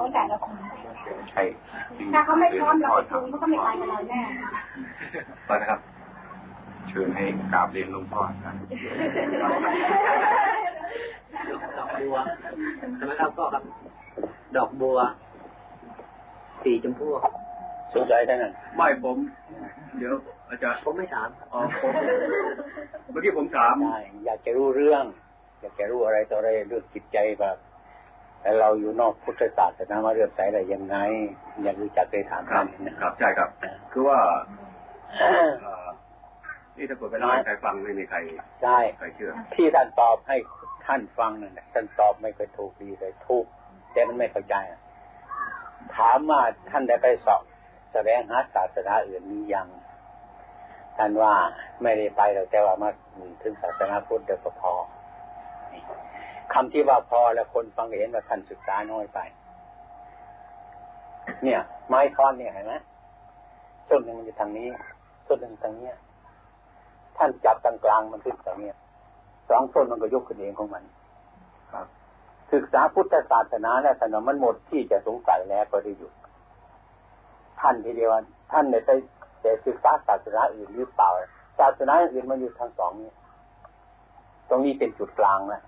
เขาแต่ละคนใช่ถ้าเขาไม่พร้อมเราไปคุยเขาก็ไม่ไปกับเราแน่ตอนนะครับ เชิญให้กราบเรียนหลวงพ่อครับดอกบัวใช่ไหมครับก็ครับ ดอกบัว สีชมพูสงสัยท่านนั้นไม่ผม เดี๋ยวอาจารย์ผมไม่ถามอ๋อผมเมื่อกี้ผมถามอยากจะรู้เรื่อง อยากจะรู้อะไรต่ออะไรเรื่องจิตใจแบบ แต่เราอยู่นอกพุทธศาสนามาเรื่องใสอะไรยังไง อยากรู้จักเลยถามท่านนะครับใช่ครับ คือว่านี่ถ้าเกิดไปเล่าให้ใครฟังไม่มีใครใช่ใครเชื่อ ที่ท่านตอบให้ท่านฟังนั่นท่านตอบไม่เคยถูกดีเลยถูกแต่มันไม่เข้าใจถามว่าท่านได้ไปสอบแสดงหาศาสนาอื่นมียังท่านว่าไม่ได้ไปแต่ว่ามาถึงศาสนาพุทธเดียวก็พอ คำที่ว่าพอแล้วคนฟังเห็นว่าท่านศึกษาน้อยไป เนี่ย ไม้ท่อนเนี่ยเห็นไหมส้นหนึ่งมันจะทางนี้ส้นหนึ่งทางเนี้ย ท่านจับตรงกลางมันขึ้นตรงเนี้ยสองส้นมันก็ยกขึ้นเองของมันครับ ศึกษาพุทธศาสนาแล้วถนมันหมดที่จะสงสัยแล้วก็ได้หยุดท่านทีเดียวท่านเนี่ยไปแต่ศึกษาศาสนาอื่นหรือเปล่าศาสนาอื่นมันอยู่ทั้งสองนี้ ตรงนี้เป็นจุดกลางนะ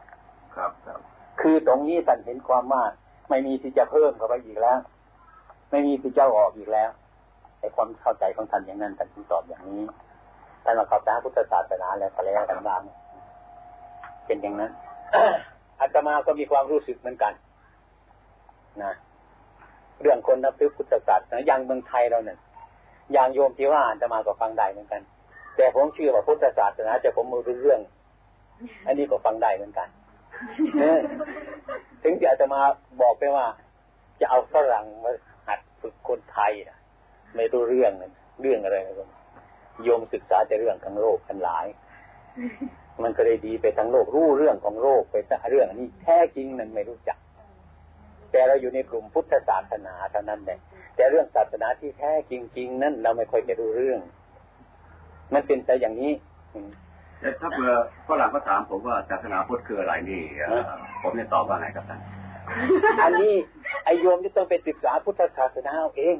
ครับครับ คือตรงนี้ท่านเห็นความว่าไม่มีที่จะเพิ่มเข้าไปอีกแล้ว ไม่มีที่จะออกอีกแล้วไอ้ความเข้าใจของท่านอย่างนั้นท่านถึงตอบอย่างนี้ท่านมาเข้าใจพุทธศาสนาแล้วก็แล้วกันบ้างเป็นอย่างนั้นอาตมาก็มีความรู้สึกเหมือนกันนะเรื่องคนนับถือพุทธศาสนาอย่างเมืองไทยเราเนี่ยอย่างโยมที่ว่าอาตมาก็ฟังได้เหมือนกัน แต่ผมเชื่อว่าพุทธศาสนาจะผมมือเรื่อง อันนี้ก็ฟังได้เหมือนกัน ถึงจะจะมาบอกไปว่า จะเอาฝรั่งมาหัดฝึกคนไทยนะไม่รู้เรื่องเรื่องอะไรก็โยมศึกษาแต่เรื่องทั้งโลกทั้งหลาย มันก็เลยดีไปทั้งโลกรู้เรื่องของโลกไปซะเรื่องนี้แท้จริงนั้นไม่รู้จัก แต่เราอยู่ในกลุ่มพุทธศาสนาเท่านั้นเองแต่เรื่องศาสนาที่แท้จริง ๆ นั้นเราไม่ค่อยจะรู้เรื่อง มันเป็นแต่อย่างนี้ แต่ถ้าเผื่อฝรั่งก็ถามผมว่าศาสนาพุทธคืออะไรนี่ผมจะตอบว่าไงครับท่านอันนี้ไอโยมที่ต้องไปศึกษาพุทธศาสนาเอาเอง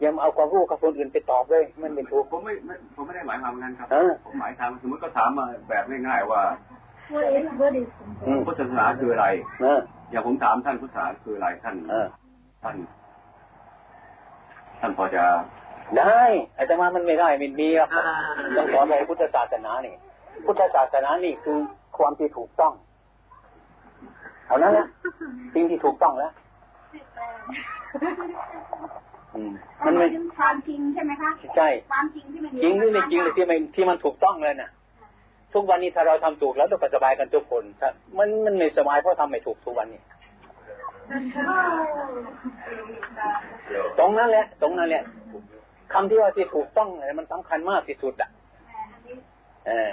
อย่ามาเอาความรู้กับคนอื่นไปตอบเลย มันไม่ถูกผมไม่ผมไม่ได้หมายความงั้นครับผมหมายทางสมมติก็ถามมาแบบง่ายๆว่าพุทธศาสนาคืออะไรอย่างผมถามท่านพุทธศาสนาคืออะไรท่านท่านท่านพอจะได้อาตมามันไม่ได้มันมีครับต้องสอนในพุทธศาสนานี่ พุทธศาสนานี่คือความที่ถูกต้องเอานั้นนะสิ่งที่ถูกต้องแล้วมันไม่ความจริงใช่ไหมคะใช่ความจริงที่มันจริงหรือไม่จริงที่มันที่มันถูกต้องเลยน่ะ ทุกวันนี้ถ้าเราทำถูกแล้วเราก็สบายกันทุกคนมันมันไม่สบายเพราะทำไม่ถูกทุกวันนี้ตรงนั้นแหละ ตรงนั้นแหละคำที่ว่าที่ถูกต้องอะไรมันสำคัญมากที่สุดอะ เออ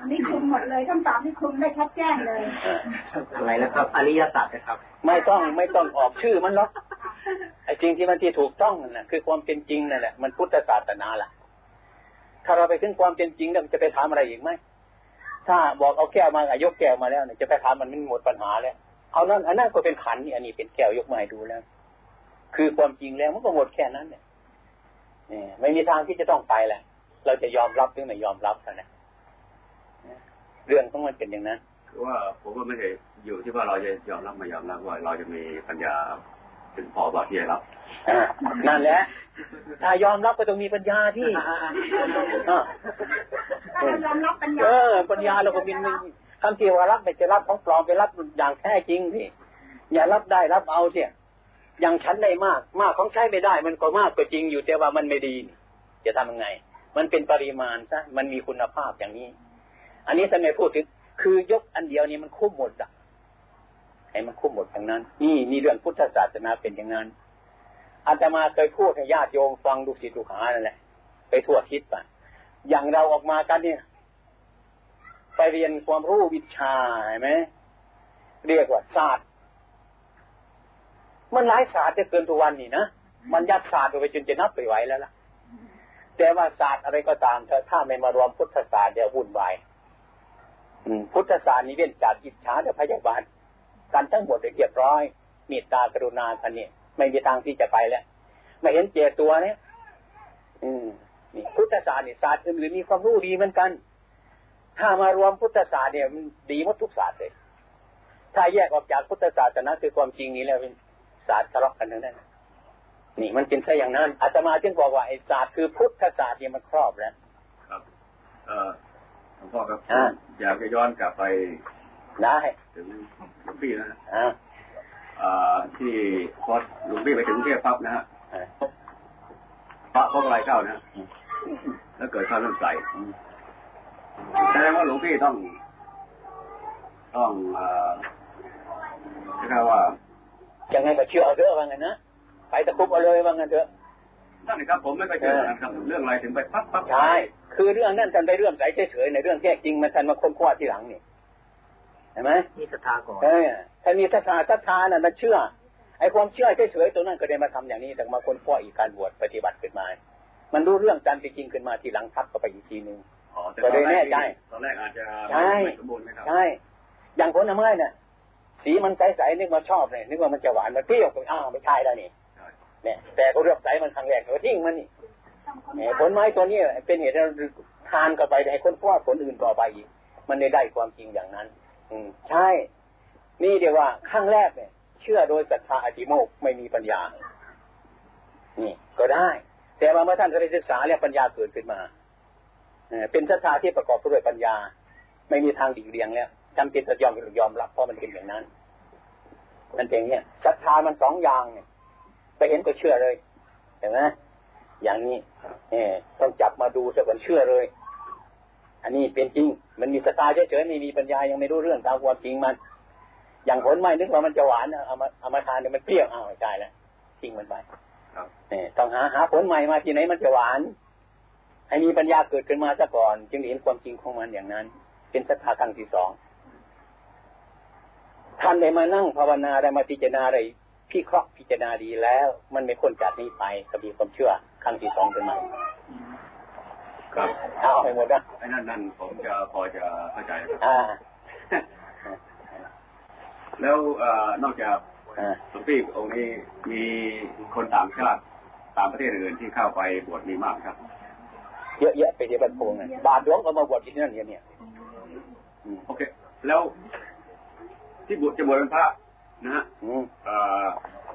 อันนี้คุมหมดเลยคำตอบที่คุมได้ชัดแจ้งเลยอะไรแล้วครับ อริยสัจนะครับ ไม่ต้องไม่ต้องออกชื่อมันหรอกไอ้จริงที่มันที่ถูกต้องนั่นแหละคือความเป็นจริงนั่นแหละมันพุทธศาสนาแหละถ้าเราไปถึงความเป็นจริงแล้วจะไปถามอะไรอีกไหมถ้าบอกเอาแก้วมายกแก้วมาแล้วเนี่ยจะไปถามมันมันหมดปัญหาแล้วเอานั่นอันนั้นก็เป็นขันนี่อันนี้เป็นแก้วยกมาให้ดูแล้ว คือความจริงแล้วมันก็หมดแค่นั้นเนี่ยไม่มีทางที่จะต้องไปแหละ เราจะยอมรับหรือไม่ยอมรับเท่านั้นเรื่องต้องมันเป็นอย่างนั้นคือว่าผมว่าไม่ใช่อยู่ที่ว่าเราจะยอมรับไม่ยอมรับว่าเราจะมีปัญญาถึงพอบอกที่จะรับนั่นแหละถ้ายอมรับก็ต้องมีปัญญาที่ยอมรับปัญญาเออปัญญาเราก็มีคำที่ว่ารับไม่จะรับของปลอมไปรับอย่างแท้จริงพี่อย่ารับได้รับเอาเสียอย่างฉันได้มาก มากของใช้ไม่ได้ มันก็มากก็จริงอยู่แต่ว่ามันไม่ดี จะทำยังไง มันเป็นปริมาณซะมันมีคุณภาพอย่างนี้ อันนี้ท่านไมพูดถึง คือยกอันเดียวนี้มันคุ้มหมดอะให้มันคุ้มหมดทั้งนั้น นี่นี่เรื่องพุทธศาสนาเป็นอย่างนั้นอาตมาเคยพูดให้ญาติโยมฟังดูสิดูหานั่นแหละไปทั่วทิศไปอย่างเราออกมากันเนี่ย ไปเรียนความรู้วิชาใช่ไหมเรียกว่าศาสตร์ มันหลายศาสตร์จะเกินตัววันนี่นะมันยัดศาสตร์ไปจนจะนับไปไหวแล้วล่ะ แต่ว่าศาสตร์อะไรก็ตามถ้าไม่มารวมพุทธศาสตร์เดี๋ยววุ่นวายพุทธศาสนานี้เว้นจากอิจฉาและพยาบาลการทั้งหมดเรียบร้อยมตตากรุณาท่านนี่ไม่มีทางที่จะไปแล้วไม่เห็นเจตัวเนี่ยอืมนี่พุทธศาสตร์นี่ศาสตร์อื่นๆมีความรู้ดีเหมือนกัน ถ้ามารวมพุทธศาสตร์เนี่ยมันดีหมดทุกศาสตร์เลย ถ้าแยกออกจากพุทธศาสตร์นะคือความจริงนี้แล้วเป็นศาสตร์ทะเลาะกันทั้งนั้น นี่มันเป็นแค่อย่างนั้นอาตมาจึงบอกว่าไอ้ศาสตร์คือพุทธศาสตร์เนี่ยมันครอบแล้ว ครับ เอ่อหลวงพ่อครับอยากจะย้อนกลับไปได้ถึงหลวงพี่นะอ่าอ่าที่พอหลวงพี่ไปถึงเทพพับนะฮะพระพกอะไรเข้านะแล้วเกิดความเลื่อมใสแสดงว่าหลวงพี่ต้อง ต้องอ่าค่ว่ายังไงก็เชื่อเอาเถอะว่างั้นนะ ไปตะคุบเอาเลยว่างั้นเถอะนั่นครับผมไม่ไปเจอกันครับเรื่องอะไรถึงไปปั๊บปั๊บใช่คือเรื่องนั่นกันไปเรื่องใสเฉยๆในเรื่องแท้จริงมันทันมาค้นคว้าทีหลังนี่เห็นไหมมีศรัทธาก่อนเออถ้ามีศรัทธาศรัทธาน่ะมันเชื่อไอ้ความเชื่อเฉยๆตัวนั้นก็ได้มาทำอย่างนี้แต่มาค้นคว้าอีกการบวชปฏิบัติขึ้นมา มันรู้เรื่องการจริงขึ้นมาทีหลังทับก็ไปอีกทีนึงก็เลยแน่ใจตอนแรกอาจจะใช่ใช่อย่างผลไม้เนี่ยสีมันใสๆนึกมาชอบเลยนึกว่ามันจะหวานมันเปรี้ยวอ้าวไม่ใช่แล้วนี่ เนี่ยแต่เขาเลือกใสมันครั้งแรกเขาทิ้งมันนี่ผลไม้ตัวนี้เป็นเหตุให้ทานก็ไปให้คนพวกผลอื่นต่อไปอีก มันได้ได้ความจริงอย่างนั้น อืมใช่ นี่เดียวว่าขั้งแรกเนี่ย เชื่อโดยศรัทธาอธิโมกไม่มีปัญญา นี่ ก็ได้ แต่ว่าเมื่อท่านได้ศึกษาแล้วปัญญาเกิดขึ้นมาเป็นศรัทธาที่ประกอบด้วยปัญญา ไม่มีทางดีเลียงแล้วจำเป็นจะยอมยอมรับเพราะมันเป็นอย่างนั้น มันเป็นอย่างนี้ศรัทธามันสองอย่างเนี่ย ไปเห็นก็เชื่อเลยเห็นไหมอย่างนี้เอต้องจับมาดูซะก่อนเชื่อเลย อันนี้เป็นจริง มันมีสตาเฉยๆไม่มีปัญญายังไม่รู้เรื่องตามความจริงมัน อย่างผลไม้นึกว่ามันจะหวานเอามาเอามาทานเนี่ยมันเปรี้ยวอ้าวใช่แล้วทิ้งมันไปเนี่ยต้องหาหาผลใหม่มาที่ไหนมันจะหวานให้มีปัญญาเกิดขึ้นมาซะก่อน จึงเห็นความจริงของมันอย่างนั้น เป็นศรัทธาครั้งที่สองท่านได้มานั่งภาวนาได้มาพิจารณาอะไร พี่เคราะห์พิจารณาดีแล้ว มันไม่พ้นจากนี้ไปก็มีความเชื่อครั้งที่สองเป็นไหมครับเอาไปหมดนะไอ้นั่นนั่นผมจะพอจะเข้าใจอ่าแล้วนอกจากสมปีองค์นี้มีคนต่างชาติต่างประเทศอื่นที่เข้าไปบวชมีมากครับ เยอะๆไปที่บัดพงเนี่ยบาทหลวงก็มาบวชที่นั่นเนี่ยโอเค แล้วที่บวชจะบวชเป็นพระ นะฮะ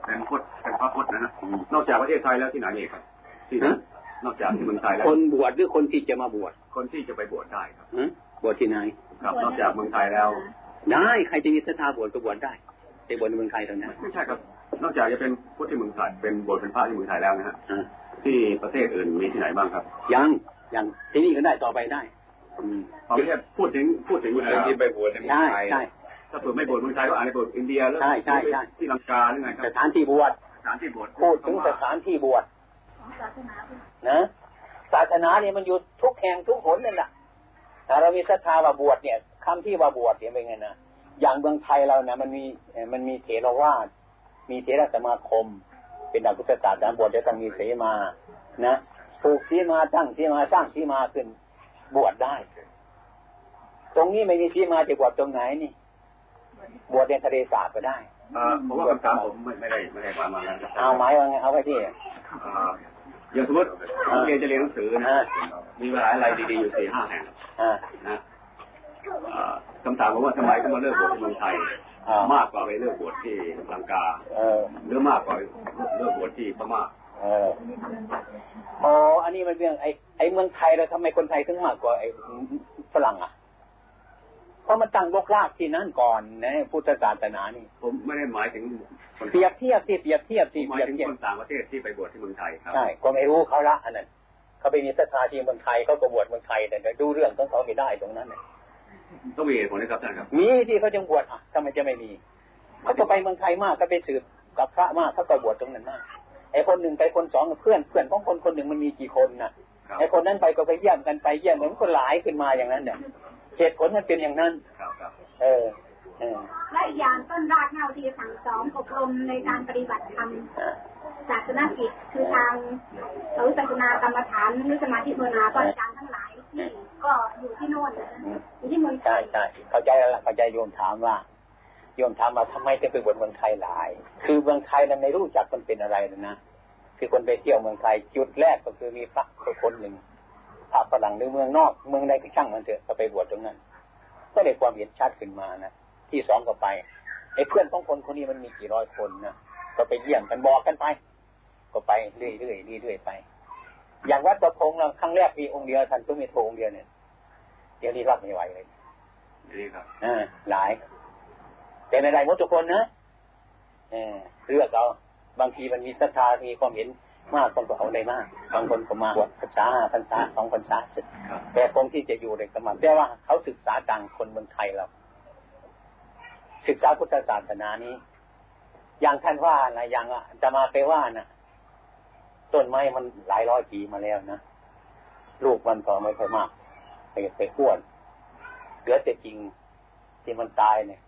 เป็นพุทธเป็นพระพุทธนะฮะนอกจากประเทศไทยแล้วที่ไหนอีกครับที่นนอกจากที่เมืองไทยแล้วคนบวชหรือคนที่จะมาบวชคนที่จะไปบวชได้ครับบวชที่ไหนครับนอกจากเมืองไทยแล้ว ได้ใครจะมีศรัทธาบวชก็บวชได้ไปบวชในเมืองไทยตอนนี้ไม่ใช่ครับ นอกจากจะเป็นพุทธที่เมืองไทยเป็นบวชเป็นพระที่เมืองไทยแล้วนะฮะที่ประเทศอื่นมีที่ไหนบ้างครับ ยังยังที่นี่ก็ได้ต่อไปได้ผมแค่พูดถึงพูดถึงที่ไปบวชในเมืองไทยใช่ ถ้าเปิดไม่บวชเมืองไทยก็อาจจะบวชอินเดียแล้วใช่ใช่ใช่ที่ลังกาหรือไงครับสถานที่บวชสถานที่บวชพูดถึงสถานที่บวชนะศาสนาเนี่ยมันอยู่ทุกแห่งทุกหนนั่นแหละถ้าเรามีศรัทธาว่าบวชเนี่ยคำที่ว่าบวชเนี่ยเป็นไงนะอย่างเมืองไทยเราเนี่ยมันมีมันมีเถรวาทมีเถรสมาคม เป็นดักพุทธศาสนาบวชเดี๋ยวต้องมีเสมานะปลูกสีมาตั้งสีมาสร้างสีมาขึ้นบวชได้ ตรงนี้ไม่มีสีมาจะบวชตรงไหนนี่ บวชในทะเลสาบก็ได้ผมว่าคำถามผมไม่ได้ไม่ได้ความมาแล้วเอาไม้ว่าไงเอาไปที่อย่างสมมติเรียนจะเรียนหนังสือนะมีเวลาอะไรดีๆอยู่สี่ห้าแห่งนะคำถามผมว่าทำไมต้องมาเลือกบวชที่เมืองไทยมากกว่าไปเลือกบวชที่ลังกาหรือมากกว่าเลือกบวชที่พม่าอ๋ออันนี้มันเรื่องไอ้ไอ้เมืองไทยเราทำไมคนไทยถึงมากกว่าไอ้ฝรั่งอะเพ ราะมันตั้งบกลากที่นั่นก่อนนะพุทธศาสนานี่ ผมไม่ได้หมายถึงเปรียบเทียบที่เปรียบเทียบที่หมายถึงคนต่างประเทศที่ไปบวชที่เมืองไทยครับใช่ก็ไม่รู้เขาละอันนั้นเขาไปมีศรัทธาที่เมืองไทยเขาก็บวชเมืองไทยแต่ดูเรื่องของเขาไม่ได้ตรงนั้นเนี่ยต้องมีเหตุผลนะครับท่านครับมีที่เขาจึงบวชอะทำไมจะไม่มีเขาก็ไปเมืองไทยมากก็ไปสืบกับพระมากเขาก็บวชตรงนั้นมากไอ้คนหนึ่งไปคนสองเพื่อนเพื่อนของคนคนหนึ่งมันมีกี่คนน่ะไอ้คนนั้นไปก็ไปเยี่ยมกันไปเยี่ยมเหมือนคนหลายขึ้นมาอย่างนั้นเนี่ย เหตุผลมันเป็นอย่างนั้นเออและอีกอย่างต้นรากเงาที่สั่งสอนอบรมในการปฏิบัติธรรมศาสนากิจคือทางเออศาสนากรรมฐานหรือสมาธิภาวนาก็อาจารย์ทั้งหลายที่ก็อยู่ที่โน่นอยู่ที่เมืองใช่ใช่เข้าใจแล้วเข้าใจโยมถามว่าโยมถามว่าทำไมถึงไปบวชเมืองไทยหลาย คือเมืองไทยนั้นไม่รู้จักมันเป็นอะไรเลยนะคือคนไปเที่ยวเมืองไทยจุดแรกก็คือมีพระคนหนึ่ง พระฝรั่งหรือเมืองนอก เมืองใดก็ช่างมันเถอะก็ไปบวชตรงนั้น ก็ได้ความเห็นชัดขึ้นมานะที่สองก็ไปไอ้เพื่อนของคนคนนี้มันมีกี่ร้อยคนนะก็ไปเยี่ยมกันบอกกันไป ก็ไปเรื่อยๆเรื่อยๆไป อย่างวัดประพงเราครั้งแรกมีองค์เดียวท่านก็มีโทองค์เดียวเนี่ยเดี๋ยวนี้รับไม่ไหวเลยดีครับอ่าหลาย แต่ในไรหมดทุกคนนะเออเลือกเอาบางทีมันมีศรัทธามีความเห็น มากคนก็เอาได้มากบางคนก็มาบวชพรรษาพรรษาสองพรรษาเสร็จแต่คงที่จะอยู่ในสมัครแต่ว่าเขาศึกษาต่างคนเมืองไทยเราศึกษาพุทธศาสนานี้ อย่างท่านว่านะอย่างอะจะมาไปว่านะต้นไม้มันหลายร้อยปีมาแล้วนะลูกมันก็ไม่ค่อยมากไปไปข้วนเหลือแต่จริงที่มันตายเนี่ย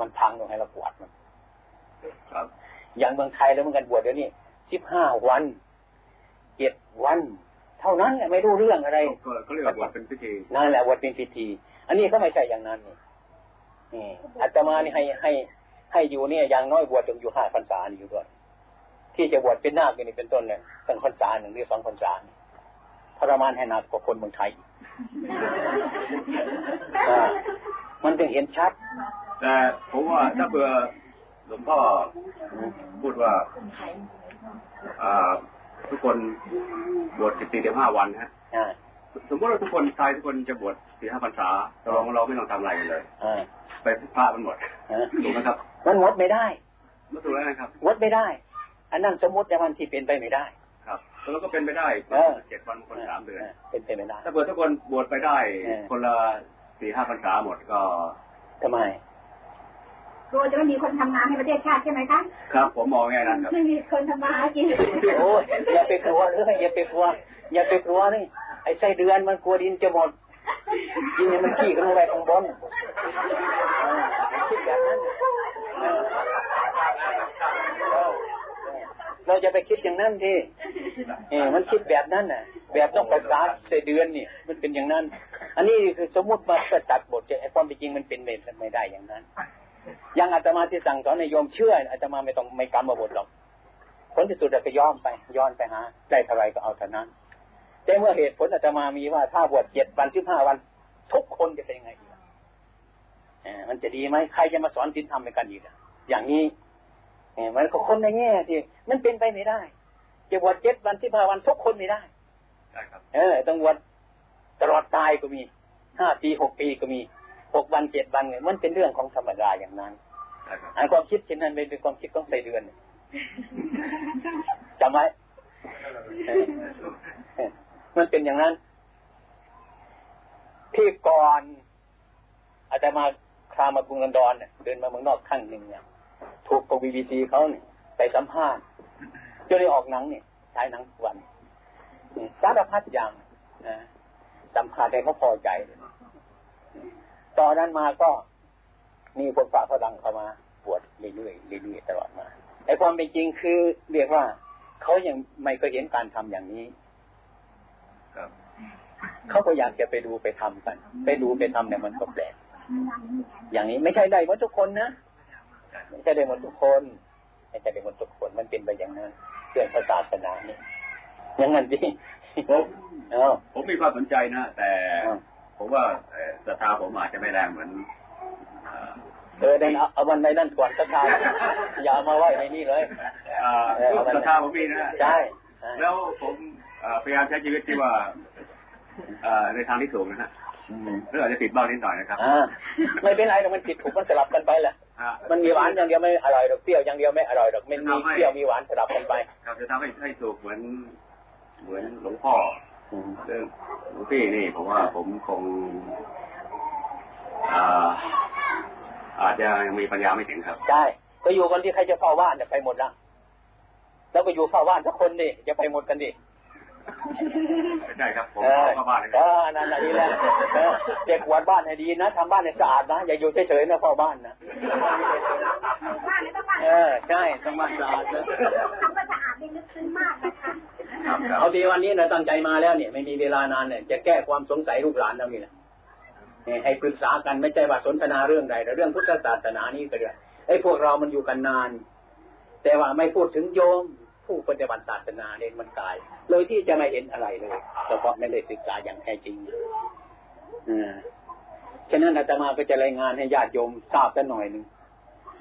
มันพังลงให้เราปวดมันครับอย่างเมืองไทยแล้วมันกันบวชเดี๋ยวนี้ สิบห้าวันเจ็ดวัน เท่านั้นแหละไม่รู้เรื่องอะไรเขาเรียกว่าบวชเป็นพิธีนั่นแหละบวชเป็นพิธี อันนี้ก็ไม่ใช่อย่างนั้นนี่นี่อาตมานี่ให้ให้ ให้อยู่เนี่ยอย่างน้อยบวชจนอยู่ห้าพรรษานี่อยู่ด้วยที่จะบวชเป็นนาคนี่เป็นต้นเนี่ยตั้งพรรษาหนึ่งหรือสองพรรษาทรมานให้หนักกว่าคนเมืองไทยมันถึงเห็นชัด แต่ผมว่าถ้าเบื่อหลวงพ่อพูดว่า ทุกคนบวชสิบสี่สิบห้าวันฮะสมมติว่าทุกคนชายทุกคนจะบวชสี่ห้าพรรษาเราเราไม่ต้องทำอะไรกันเลยไปพระมันหมดถูกไหมครับมันหมดไม่ได้ไม่ถูกแล้วนะครับหมดไม่ได้ อันนั้นสมมติแต่มันที่เป็นไปไม่ได้ ครับแล้วก็เป็นไปได้เจ็ดวันคนสามเดือนเป็นไปไม่ได้ถ้าเกิดทุกคนบวชไปได้ คนละสี่ห้าพรรษาหมดก็ทำไม กลัวจะไม่มีคนทำงานให้ประเทศชาติใช่ไหมคะครับผมมองง่นั้นครับไม่มีคนทำมาหากินโอ้ยอย่าไปกลัวเลยอย่าไปกลัวอย่าไปกลัวนี่ไอ้ไส้เดือนมันกลัวดินจะหมดกินเนี่ยมันขี้กันลงไปข้างบนคิดแบบนั้นเราจะไปคิดอย่างนั้นที่เออมันคิดแบบนั้นน่ะ แบบต้องประกาศเสเดือนนี่มันเป็นอย่างนั้น อันนี้คือสมมติมาประจัดบทไอ้ความเป็นจริงมันเป็นไม่ได้อย่างนั้น ยังอาตมาที่สั่งสอนในโยมเชื่ออาตมาไม่ต้องไม่กรรมบทหรอกผลที่สุดจะย้อนไปย้อนไปหาได้เท่าไรก็เอาเท่านั้น แต่เมื่อเหตุผลอาตมามีว่าถ้าบวชเจ็ดวันสิบห้าวัน ทุกคนจะเป็นยังไงอีกมันจะดีไหมใครจะมาสอนศีลธรรมในกันอีกอย่างนี้มันก็คนในแง่ที่มันเป็นไปไม่ได้ จะบวชเจ็ดวันสิบห้าวันทุกคนไม่ได้เออต้องบวชตลอดตายก็มีห้าปีหกปีก็มี หกวันเจ็ดวันเนี่ยมันเป็นเรื่องของธรรมดาอย่างนั้นไอ้ความคิดเช่นนั้นเป็นความคิดของใส่เดือนจำไว้มันเป็นอย่างนั้น ที่ก่อนอาจจะมาครามากรุงลอนดอนเนี่ยเดินมาเมืองนอกขั้งหนึ่งเนี่ยถูกกบีบีซีเขาเนี่ยไปสัมภาษณ์จนได้ออกหนังเนี่ยใช้หนังวันสารพัดอย่างสัมภาษณ์ได้เขาพอใจเลยตอ นนั้นมาก็มีคนฝากพลังเข้ามาบวชเรื่อยๆเรื่อยๆตลอดมาไอ้ความเป็นจริงคือเรียกว่าเขายังไม่เคยเห็นการทำอย่างนี้เขาก็อยากจะไปดูไปทำกัน ไปดูไปทำเนี่ยมันก็แปลกอย่างนี้ไม่ใช่ได้หมดทุกคนนะไม่ใช่ได้หมดทุกคนไม่ใช่ได้หมดทุกคนมันเป็นไปอย่างนั้นเรื่องศาสนาเนี่ยอย่างนั้นดิผมผมมีความสนใจนะแต่ ผมว่าศรัทธาผมอาจจะไม่แรงเหมือนเออเดินเอาวันในนั่นก่อนศรัทธาอย่ามาไหวในนี่เลยศรัทธาผมมีนะใช่แล้วผมพยายามใช้ชีวิตที่ว่าในทางที่สูงนะฮะเรื่องอาจจะผิดบ้างนิดหน่อยนะครับไม่เป็นไรแต่มันผิดถูกมันสลับกันไปแหละมันมีหวานอย่างเดียวไม่อร่อยหรอกเปรี้ยวอย่างเดียวไม่อร่อยหรอกมันมีเปรี้ยวมีหวานสลับกันไปครับจะทำให้ให้ถูกเหมือนเหมือนหลวงพ่อ เรื่องหลวงพี่นี่ผมว่าผมคงอาจจะยังมีปัญญาไม่ถึงครับใช่ก็อยู่คนที่ใครจะเฝ้าว่านจะไปหมดละแล้วก็อยู่เฝ้าว่านสักคนดิจะไปหมดกันดิ ใช่ครับผมเข้าบ้านเลยเออนั่นแหละนี่แหละเด็กวัดบ้านให้ดีนะทำบ้านให้สะอาดนะอย่าอยู่เฉยๆนะเฝ้าบ้านนะเออใช่ต้องบ้านสะอาดนะทำบ้านสะอาดนี่ลึกซึ้งมากนะคะเอาดีวันนี้นะตั้งใจมาแล้วเนี่ยไม่มีเวลานานเนี่ยจะแก้ความสงสัยลูกหลานเรานี่แหละให้ปรึกษากันไม่ใช่ว่าสนทนาเรื่องใดแต่เรื่องพุทธศาสนานี้ก็ได้ไอ้พวกเรามันอยู่กันนาน แต่ว่าไม่พูดถึงโยม ผู้ปฏิบัติศาสนาเนี่ยมันกายเลยที่จะไม่เห็นอะไรเลยเฉพาะไม่ได้ศึกษาอย่างแท้จริงอ่าฉะนั้นอาตมาก็จะรายงานให้ญาติโยมทราบกันหน่อยหนึ่ง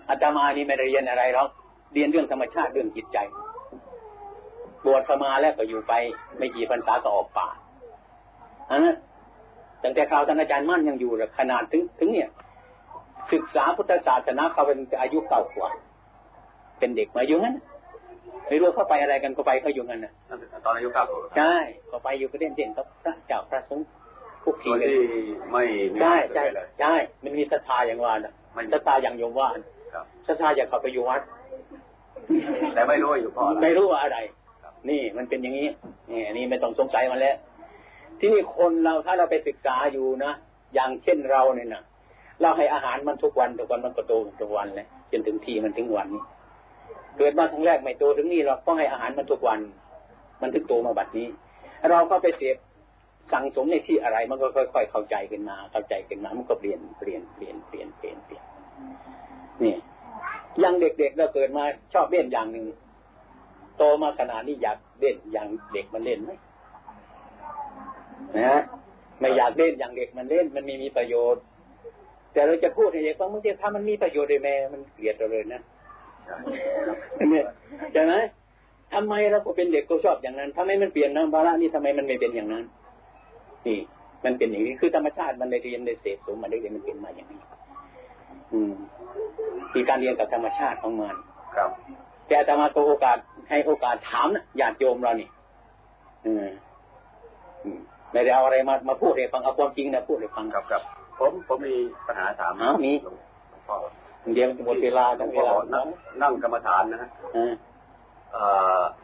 อาตมานี่ไม่ได้เรียนอะไรหรอกเรียนเรื่องธรรมชาติเรื่องจิตใจบวชเข้ามาแล้วก็อยู่ไป ไม่กี่พรรษาก็ออกป่าอันนั้นตั้งแต่คราวท่านอาจารย์มั่นยังอยู่ขนาดถึงถึงเนี่ย ศึกษาพุทธศาสนาเขาเป็นอายุเก่ากว่า เป็นเด็กมาอยู่งั้น ไม่รู้เข้าไปอะไรกันก็ไปเขาอยู่งั้นนะตอนอายุเก้าขวบใช่ก็ไปอยู่ก็เด่นเด่นกับพระเจ้าพระสงฆ์พวกที่ไม่ใช่ใช่ใช่มันมีศรัทธาอย่างว่านะศรัทธาอย่างโยมว่าศรัทธาอยากเข้าไปอยู่วัดแต่ไม่รู้อยู่พอไม่รู้ว่าอะไร นี่มันเป็นอย่างนี้นี่นี่ไม่ต้องสงสัยมาแล้วที่นี่คนเราถ้าเราไปศึกษาอยู่นะอย่างเช่นเราเนี่ยนะเราให้อาหารมันทุกวันทุกวันมันก็โตทุกวันเลยจนถึงทีมันถึงวันนี้ เกิดมาครั้งแรกไม่โตถึงนี่เราก็ให้อาหารมันทุกวัน มันถึงโตมาบัดนี้ เราก็ไปเสพสั่งสมในที่อะไร มันก็ค่อย ๆ เข้าใจขึ้นมา เข้าใจขึ้นมา มันก็เปลี่ยนเปลี่ยนเปลี่ยนเปลี่ยนเปลี่ยนเปลี่ยนนี่ยังเด็กๆเราเกิดมาชอบเล่นอย่างหนึ่งโตมาขนาดนี้อยากเล่นอย่างเด็กมันเล่นไหมนะไม่อยากเล่นอย่างเด็กมันเล่น มันมีมีประโยชน์ แต่เราจะพูดให้เด็กฟังมึงจะถ้ามันมีประโยชน์เลยแม่มันเกลียดเราเลยนะ เนี่ยใช่ไหมทำไมเราก็เป็นเด็กก็ชอบอย่างนั้นทำไมมันเปลี่ยนนะบาระนี่ทำไมมันไม่เป็นอย่างนั้นนี่มันเป็นอย่างนี้คือธรรมชาติมันได้เรียนได้เสพสมมาได้เรียนมันเป็นมาอย่างนี้ อืมมีการเรียนกับธรรมชาติของมันครับ แต่ธรรมาโอกาสให้โอกาสถามนะญาติโยมเรานี่อืมไม่ได้เอาอะไรมามาพูดให้ฟังเอาความจริงนะพูดให้ฟังครับครับผมผมมีปัญหาถามอ๋อมี เดี๋ยวหมดเวลาต้องเวลานั่งกรรมฐานนะฮะ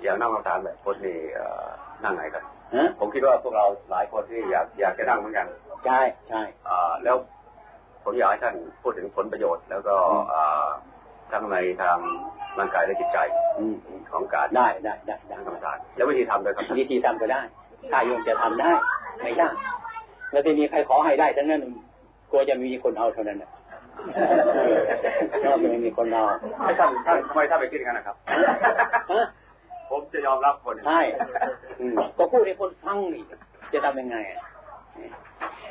อย่างนั่งกรรมฐานแบบคนนี่นั่งไงกันผมคิดว่าพวกเราหลายคนที่อยากอยากจะนั่งเหมือนกัน ใช่ใช่แล้วผมอยากให้ท่านพูดถึงผลประโยชน์ แล้วก็ทั้งในทางร่างกายและจิตใจของการได้ได้ได้ได้กรรมฐานแล้ววิธีทำด้วยครับวิธีทำก็ได้ ถ้าโยมจะทำได้ ไม่ยากแล้วจะมีใครขอให้ได้ทั้งนั้นกลัวจะมีคนเอาเท่านั้นนะ ก็ไม่มีคนเราท่านท่านทำไมท่านไปคิดกันนะครับ ผมจะยอมรับคนใช่ก็พูดให้คนฟังนี่จะทำยังไง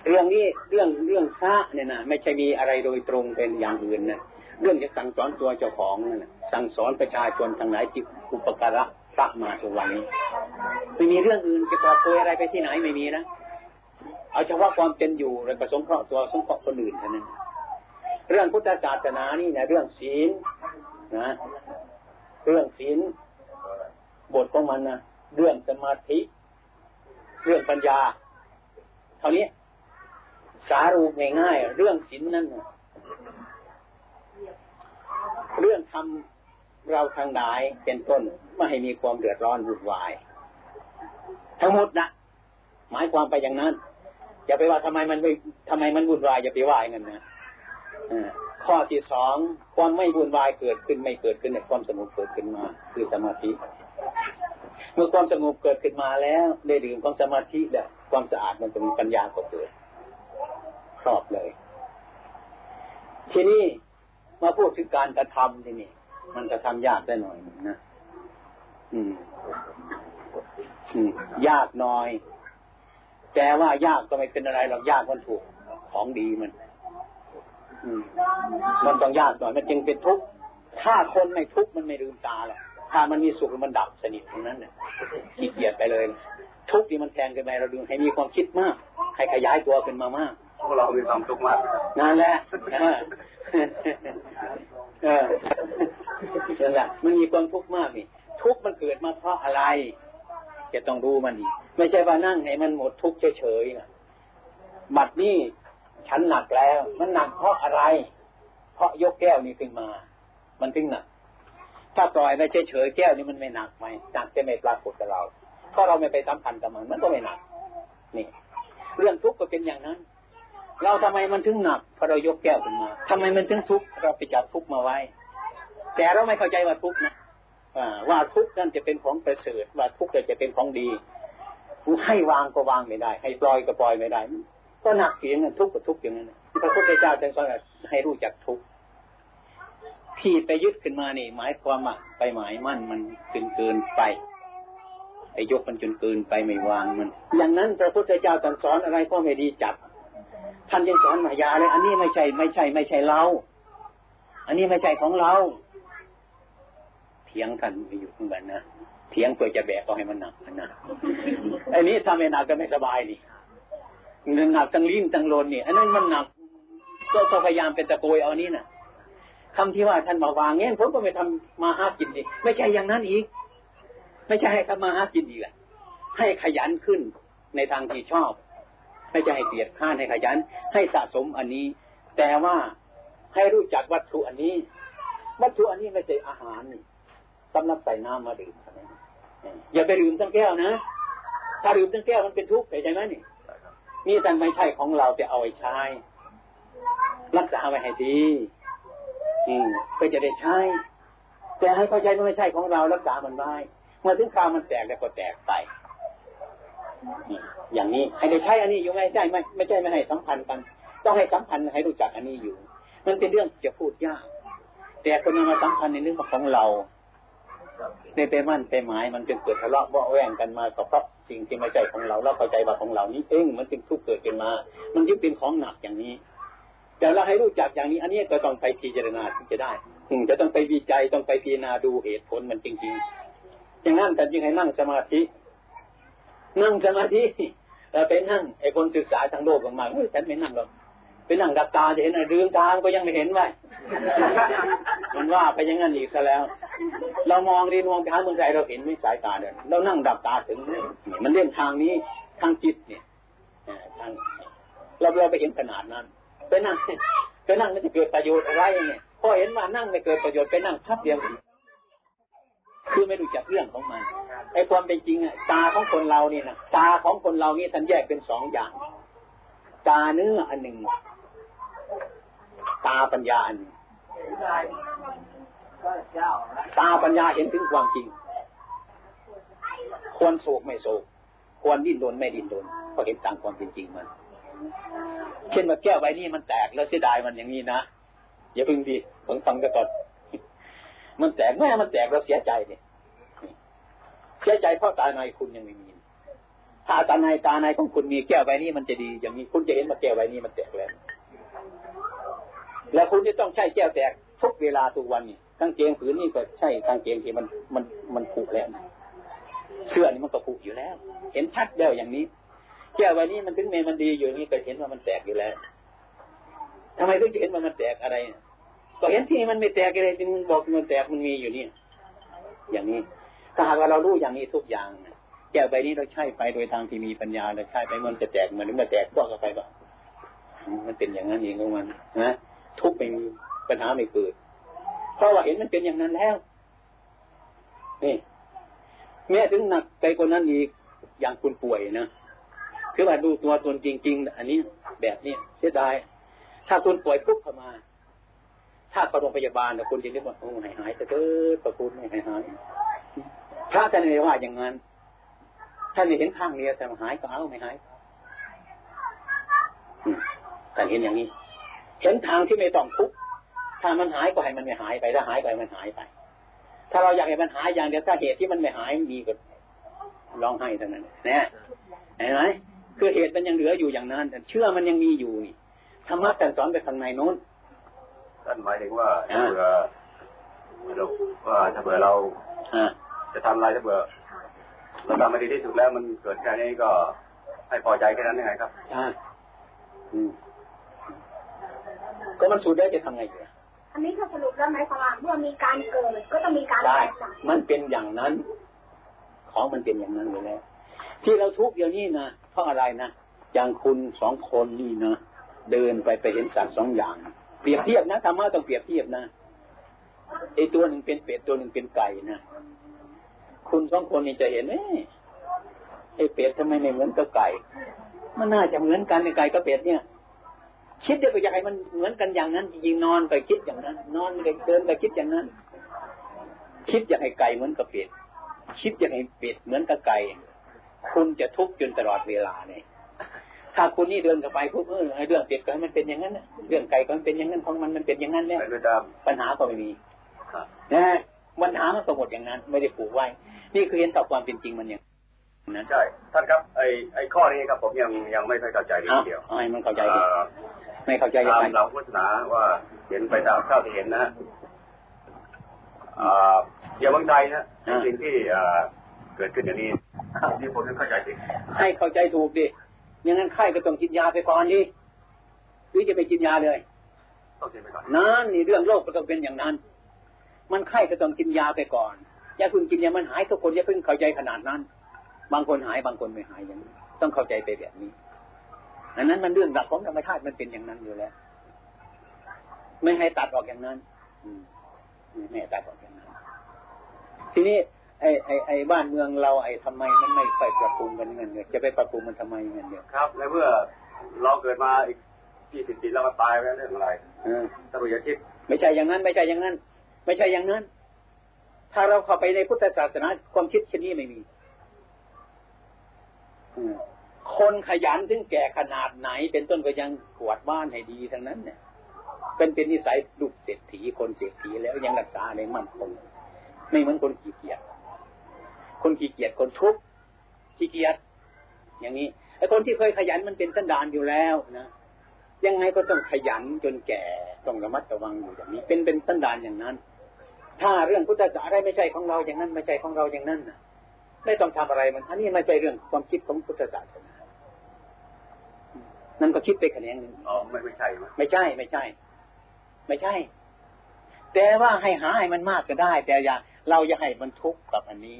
เรื่องนี้เรื่องเรื่องพระเนี่ยนะไม่ใช่มีอะไรโดยตรงเป็นอย่างอื่นนะเรื่องจะสั่งสอนตัวเจ้าของนั่นสั่งสอนประชาชนทั้งหลายที่อุปการะพระมาทุกวันนี้ไม่มีเรื่องอื่นจะกอบโกยอะไรไปที่ไหนไม่มีนะเอาเฉพาะความเป็นอยู่และประสงเคราะห์ตัวสงเคราะห์คนอื่นเท่านั้น เรื่องพุทธศาสนานี่นะเรื่องศีลนะ เรื่องศีลบทของมันนะเรื่องสมาธิ เรื่องปัญญา เท่านี้สารูปง่ายๆเรื่องศีลนั่นเรื่องทำเราทางหลายเป็นต้นไม่ให้มีความเดือดร้อนวุ่นวาย ทั้งหมดนะหมายความไปอย่างนั้น อย่าไปว่าทำไมมันไม่ทำไมมันวุ่นวายอย่าไปว่าอย่างนั้นนะ ข้อที่สองความไม่วุ่นวายเกิดขึ้นไม่เกิดขึ้นในความสงบเกิดขึ้นมา คือสมาธิ เมื่อความสงบเกิดขึ้นมาแล้วได้ดื่มความสมาธิแล้วความสะอาดมันจะมีปัญญาก็เกิดครอบเลย ทีนี้มาพูดถึงการกระทำที่นี่มันกระทำยากได้หน่อยนะอืมอืมยากหน่อย แต่ว่ายากก็ไม่เป็นอะไรหรอกยากมันถูกของดีมัน มันต้องยากหน่อยมันจึงเป็นทุกข์ถ้าคนไม่ทุกข์มันไม่ลืมตาหรอกถ้ามันมีสุขมันดับสนิทตรงนั้นเนี่ยขี้เกียจไปเลย ทุกข์ที่มันแทงกันไปเราดูให้มีความคิดมากให้ขยายตัวขึ้นมามากพวกเรามีความทุกข์มากนั่นแหละเออนั่นแหละมันมีความทุกข์มากนี่ทุกข์มันเกิดมาเพราะอะไร จะต้องรู้มันดีไม่ใช่ว่านั่งให้มันหมดทุกข์เฉยๆนะบัดนี้ ฉันหนักแล้ว มันหนักเพราะอะไร เพราะยกแก้วนี้ขึ้นมา มันถึงหนัก ถ้าปล่อยไปเฉยๆแก้วนี้มันไม่หนักไหมหนักจะไม่ปรากฏกับเราเพราะเราไม่ไปสัมพันธ์กับมัน มันก็ไม่หนัก นี่ เรื่องทุกข์ก็เป็นอย่างนั้น เราทำไมมันถึงหนักเพราะเรายกแก้วขึ้นมาทำไมมันถึงทุกข์เราไปจับทุกข์มาไว้ แต่เราไม่เข้าใจว่าทุกข์นะว่าทุกข์นั่นจะเป็นของประเสริฐว่าทุกข์จะเป็นของดีให้วางก็วางไม่ได้ ให้ปล่อยก็ปล่อยไม่ได้ ก็หนักเสียงทุกข์กับทุกข์อย่างนั้นพระพุทธเจ้าจึงสอนให้รู้จักทุกข์ที่ไปยึดขึ้นมานี่ หมายความว่าไปหมายมั่นมันเกินเกินไปไอ้ยกมันจนเกินไปไม่วางมัน อย่างนั้นพระพุทธเจ้าตรัสสอนอะไรก็ไม่ดีจับท่านยังสอนมายาเลย อันนี้ไม่ใช่ไม่ใช่ไม่ใช่เรา อันนี้ไม่ใช่ของเราเถียงท่านไปอยู่ข้างบนนะเถียงเพื่อจะแบกเอาให้มันหนักนะไอ้นี้ทำให้หนักก็ไม่สบายนี่ หนักทั้งลิ้นทั้งโลนนี่อันนั้นมันหนักก็พยายามเป็นตะโกยเอานี้นะ่ะคำที่ว่าท่านมาวางเงี้ยผมก็ไม่ทำมาหากินดิไม่ใช่อย่างนั้นอีก ไม่ใช่ให้ทำมาหากินอีกให้ขยันขึ้นในทางที่ชอบ ไม่ใช่ให้เกียดข้านให้ขยัน ให้สะสมอันนี้ แต่ว่าให้รู้จักวัตถุอันนี้ วัตถุอันนี้ไม่ใช่อาหารนี่สำหรับใส่น้ำมาดื่มอย่าไปดื่มทั้งแก้วนะ ถ้าดื่มทั้งแก้วมันเป็นทุกข์ใช่ไหมนี่ นี่แต่ไม่ใช่ของเราจะเอาไว้ใช้รักษาไว้ให้ดีอืมเพื่อจะได้ใช้แต่ให้เข้าใจว่าไม่ใช่ของเรารักษามันไว้เมื่อถึงคราวมันแตกแล้วก็แตกไปอย่างนี้ให้ได้ใช้อันนี้อยู่ไม่ใช่ไหมไม่ใช่ไม่ให้สัมพันธ์กัน ต้องให้สัมพันธ์ให้รู้จักอันนี้อยู่ มันเป็นเรื่องจะพูดยาก แต่คนมาสัมพันธ์ในเรื่องของเราในไปมั่นไปหมายมันจึงเกิดทะเลาะเบาแวงกันมาก็เพราะ สิ่งที่ไม่ใช่ของเราเราเข้าใจว่าของเรานี้เองมันจึงทุกข์เกิดขึ้นมา มันยึดเป็นของหนักอย่างนี้ แต่เราให้รู้จักอย่างนี้ อันนี้ก็ต้องไปพิจารณาถึงจะได้จะต้องไปวิจัยต้องไปพิจารณาดูเหตุผลมันจริงๆอย่างนั้นแต่จึงให้นั่งสมาธิ นั่งสมาธิเราไปนั่งไอ้คนศึกษาทางโลกมาเฮ้ยฉันไม่นั่งหรอก ไปนั่งดับตาจะเห็นอะไรเรื่องทางก็ยังไม่เห็นไว้มันว่าไปยังงั้นอีกซะแล้ว เรามองดีมองไปหาเมืองไทยเราเห็นไม่สายตาเนี่ยเรานั่งดับตาถึงมันเล่นทางนี้ทางจิตเนี่ยทางเราเราไปเห็นขนาดนั้น ไปนั่งไปนั่งมันจะเกิดประโยชน์อะไรเนี่ยพอเห็นว่านั่งไม่เกิดประโยชน์ไปนั่งพับเดียวคือไม่รู้จักเรื่องของมันไอ้ความเป็นจริงอะตาของคนเรานี่นะตาของคนเรานี่ท่านแยกเป็นสองอย่าง ตาเนื้ออันหนึ่ง ตาปัญญาอันหนึ่งตาปัญญาเห็นถึงความจริง ควรโศกไม่โศก ควรดิ้นรนไม่ดิ้นรนเพราะเห็นตามความเป็นจริงมัน เช่นว่าแก้วใบนี้มันแตกแล้วเสียดายมันอย่างนี้นะอย่าพึ่งดีผมฟังกันก่อนมันแตกแม่มันแตกเราเสียใจเนี่ยเสียใจเพราะตาในคุณยังไม่มีถ้าตาในตาในของคุณมีแก้วใบนี้มันจะดี อย่างนี้คุณจะเห็นว่าแก้วใบนี้มันแตกแล้ว แล้วคุณจะต้องใช้แก้วแตกทุกเวลาทุกวันนี่กางเกงผืนนี่ก็ใช่กางเกงที่มันมันมันผุแล้วเสื้อนี่มันก็ผุอยู่แล้ว เห็นชัดแล้วอย่างนี้แก้วใบนี้มันถึงเมมันดีอยู่นี่ก็เห็นว่ามันแตกอยู่แล้วทำไมถึงจะเห็นว่ามันแตกอะไรก็เห็นที่มันไม่แตกอะไรที่มันบอกมันแตกมันมีอยู่นี่อย่างนี้ถ้าหากว่าเรารู้อย่างนี้ทุกอย่างแก้วใบนี้เราใช้ไปโดยทางที่มีปัญญาเราใช้ไปมันจะแตกมันหรือมันแตกก็ไปก็มันเป็นอย่างนั้นเองของมันนะ ทุกไม่มีปัญหาไม่เกิดเพราะว่าเห็นมันเป็นอย่างนั้นแล้วนี่แม้ถึงหนักไปกว่านั้นอีกอย่างคุณป่วยนะคือว่าดูตัวตนจริง ๆ อันนี้แบบนี้เสียดายถ้าคุณป่วยปุ๊บเข้ามา ถ้าไปโรงพยาบาลนะคุณจะเรียกว่าโอ้หายหายจะเกิดประคุณไม่หายหายพระท่านไม่ว่าอย่างนั้นท่านเห็นข้างเดียวแต่หายก็เอาไม่หายท่านเห็นอย่างนี้ เห็นทางที่ไม่ต้องทุกข์ถ้ามันหายก็ให้มันไม่หายไปถ้าหายไปมันหายไป ถ้าเราอยากให้มันหายอย่างเดียวถ้าเหตุที่มันไม่หายมีก็ร้องไห้เท่านั้นนะเห็นไหมคือเหตุมันยังเหลืออยู่อย่างนั้น แต่เชื่อมันยังมีอยู่นี่ธรรมะแต่สอนไปทางในโน้นท่านหมายถึงว่าถ้าเผื่อเราว่าถ้าเผื่อเราจะทำอะไรถ้าเผื่อเราทำมาดีที่สุดแล้วมันเกิดแค่นี้ก็ให้พอใจแค่นั้นยังไงครับอ่า ก็มันสูดได้จะทำไงอยู่อันนี้ถ้าสรุปแล้วไหมความว่าเมื่อมีการเกิดก็ต้องมีการได้มันเป็นอย่างนั้น ของมันเป็นอย่างนั้นอยู่แล้วที่เราทุกข์เดี๋ยวนี้นะเพราะอะไรนะอย่างคุณสองคนนี่นะเดินไปไปเห็นสัตว์สองอย่าง เปรียบเทียบนะธรรมะต้องเปรียบเทียบนะไอตัวหนึ่งเป็นเป็ดตัวหนึ่งเป็นไก่นะคุณสองคนนี่จะเห็นเอ้ไอเป็ดทำไมไม่เหมือนกับไก่ มันน่าจะเหมือนกันในไก่กับเป็ดเนี่ย คิดเดียวก็อยากให้มันเหมือนกันอย่างนั้นจริงๆนอนไปคิดอย่างนั้น นอนไปเดินไปคิดอย่างนั้น คิดอยากให้ไก่เหมือนกับเป็ดคิดอยากให้เป็ดเหมือนกับไก่คุณจะทุกข์จนตลอดเวลาเนี่ยทถ้าคุณนี่เดินกับไปพูดเออเรื่องเป็ดก็ให้มันเป็นอย่างนั้นเรื่องไก่ก็มันเป็นอย่างนั้นของมันมันเป็นอย่างนั้นเนี่ยปัญหาก็ไม่มีนะปัญหามันก็หมดอย่างนั้น ไม่ได้ผูกไว้ นี่คือเห็นต่อความเป็นจริงมันอย่าง นั้นใช่ท่านครับไอไอข้อนี้ครับผมยังยังไม่เข้าใจทีเดียวไม่มันเข้าใจไม่เข้าใจยังไงเราพุทธนาว่าเห็นไปตามข้าวที่เห็นนะอย่างบางใจนะสิ่งที่เกิดขึ้นอย่างนี้ที่ผมยังเข้าใจผิดให้เข้าใจถูกดิอย่างนั้นไข้ก็ต้องกินยาไปก่อนดิหรือจะไปกินยาเลยนั่นนี่เรื่องโรคก็ต้องเป็นอย่างนั้น มันไข้ก็ต้องกินยาไปก่อนอย่าเพิ่งกินยามันหายทุกคนอย่าเพิ่งเข้าใจขนาดนั้น บางคนหายบางคนไม่หายอย่างนี้ต้องเข้าใจไปแบบนี้ อันนั้นมันเรื่องหลักของธรรมชาติมันเป็นอย่างนั้นอยู่แล้ว ไม่ให้ตัดออกอย่างนั้น อืมไม่ให้ตัดออกอย่างนั้น ทีนี้ไอ้ไอ้ไอ้บ้านเมืองเราไอ้ทำไมมันไม่ไปปรับปรุงกันเงินเนี่ยจะไปปรับปรุงมันทำไมเงินเนี่ยครับ แล้วเมื่อเราเกิดมาอีกยี่สิบปีแล้วก็ตายไปเรื่องอะไรตำรวจคิดไม่ใช่อย่างนั้น ไม่ใช่อย่างนั้น ไม่ใช่อย่างนั้น ถ้าเราเข้าไปในพุทธศาสนาความคิดเช่นนี้ไม่มี คนขยันถึงแก่ขนาดไหน เป็นต้นก็ยังกวาดบ้านให้ดีทั้งนั้นเนี่ย เป็นเป็นนิสัยดุเศรษฐีคนเศรษฐีแล้วยังรักษาในมั่นคงไม่เหมือนคนขี้เกียจคนขี้เกียจคนทุกข์ขี้เกียจอย่างนี้ไอ้คนที่เคยขยันมันเป็นสันดานอยู่แล้วนะยังไงก็ต้องขยันจนแก่ต้องระมัดระวังอยู่อย่างนี้ เป็นเป็นสันดานอย่างนั้น ถ้าเรื่องพุทธศาสนาไม่ใช่ของเราอย่างนั้น ไม่ใช่ของเราอย่างนั้นนะ ไม่ต้องทำอะไรมันอันนี้ไม่ใช่เรื่องความคิดของพุทธศาสนานั่นก็คิดไปแขนงหนึ่งอ๋อไม่ไม่ใช่ไม่ใช่ไม่ใช่ ไม่ใช่ แต่ว่าให้หาให้มันมากก็ได้ แต่อย่าเราอย่าให้มันทุกข์กับอันนี้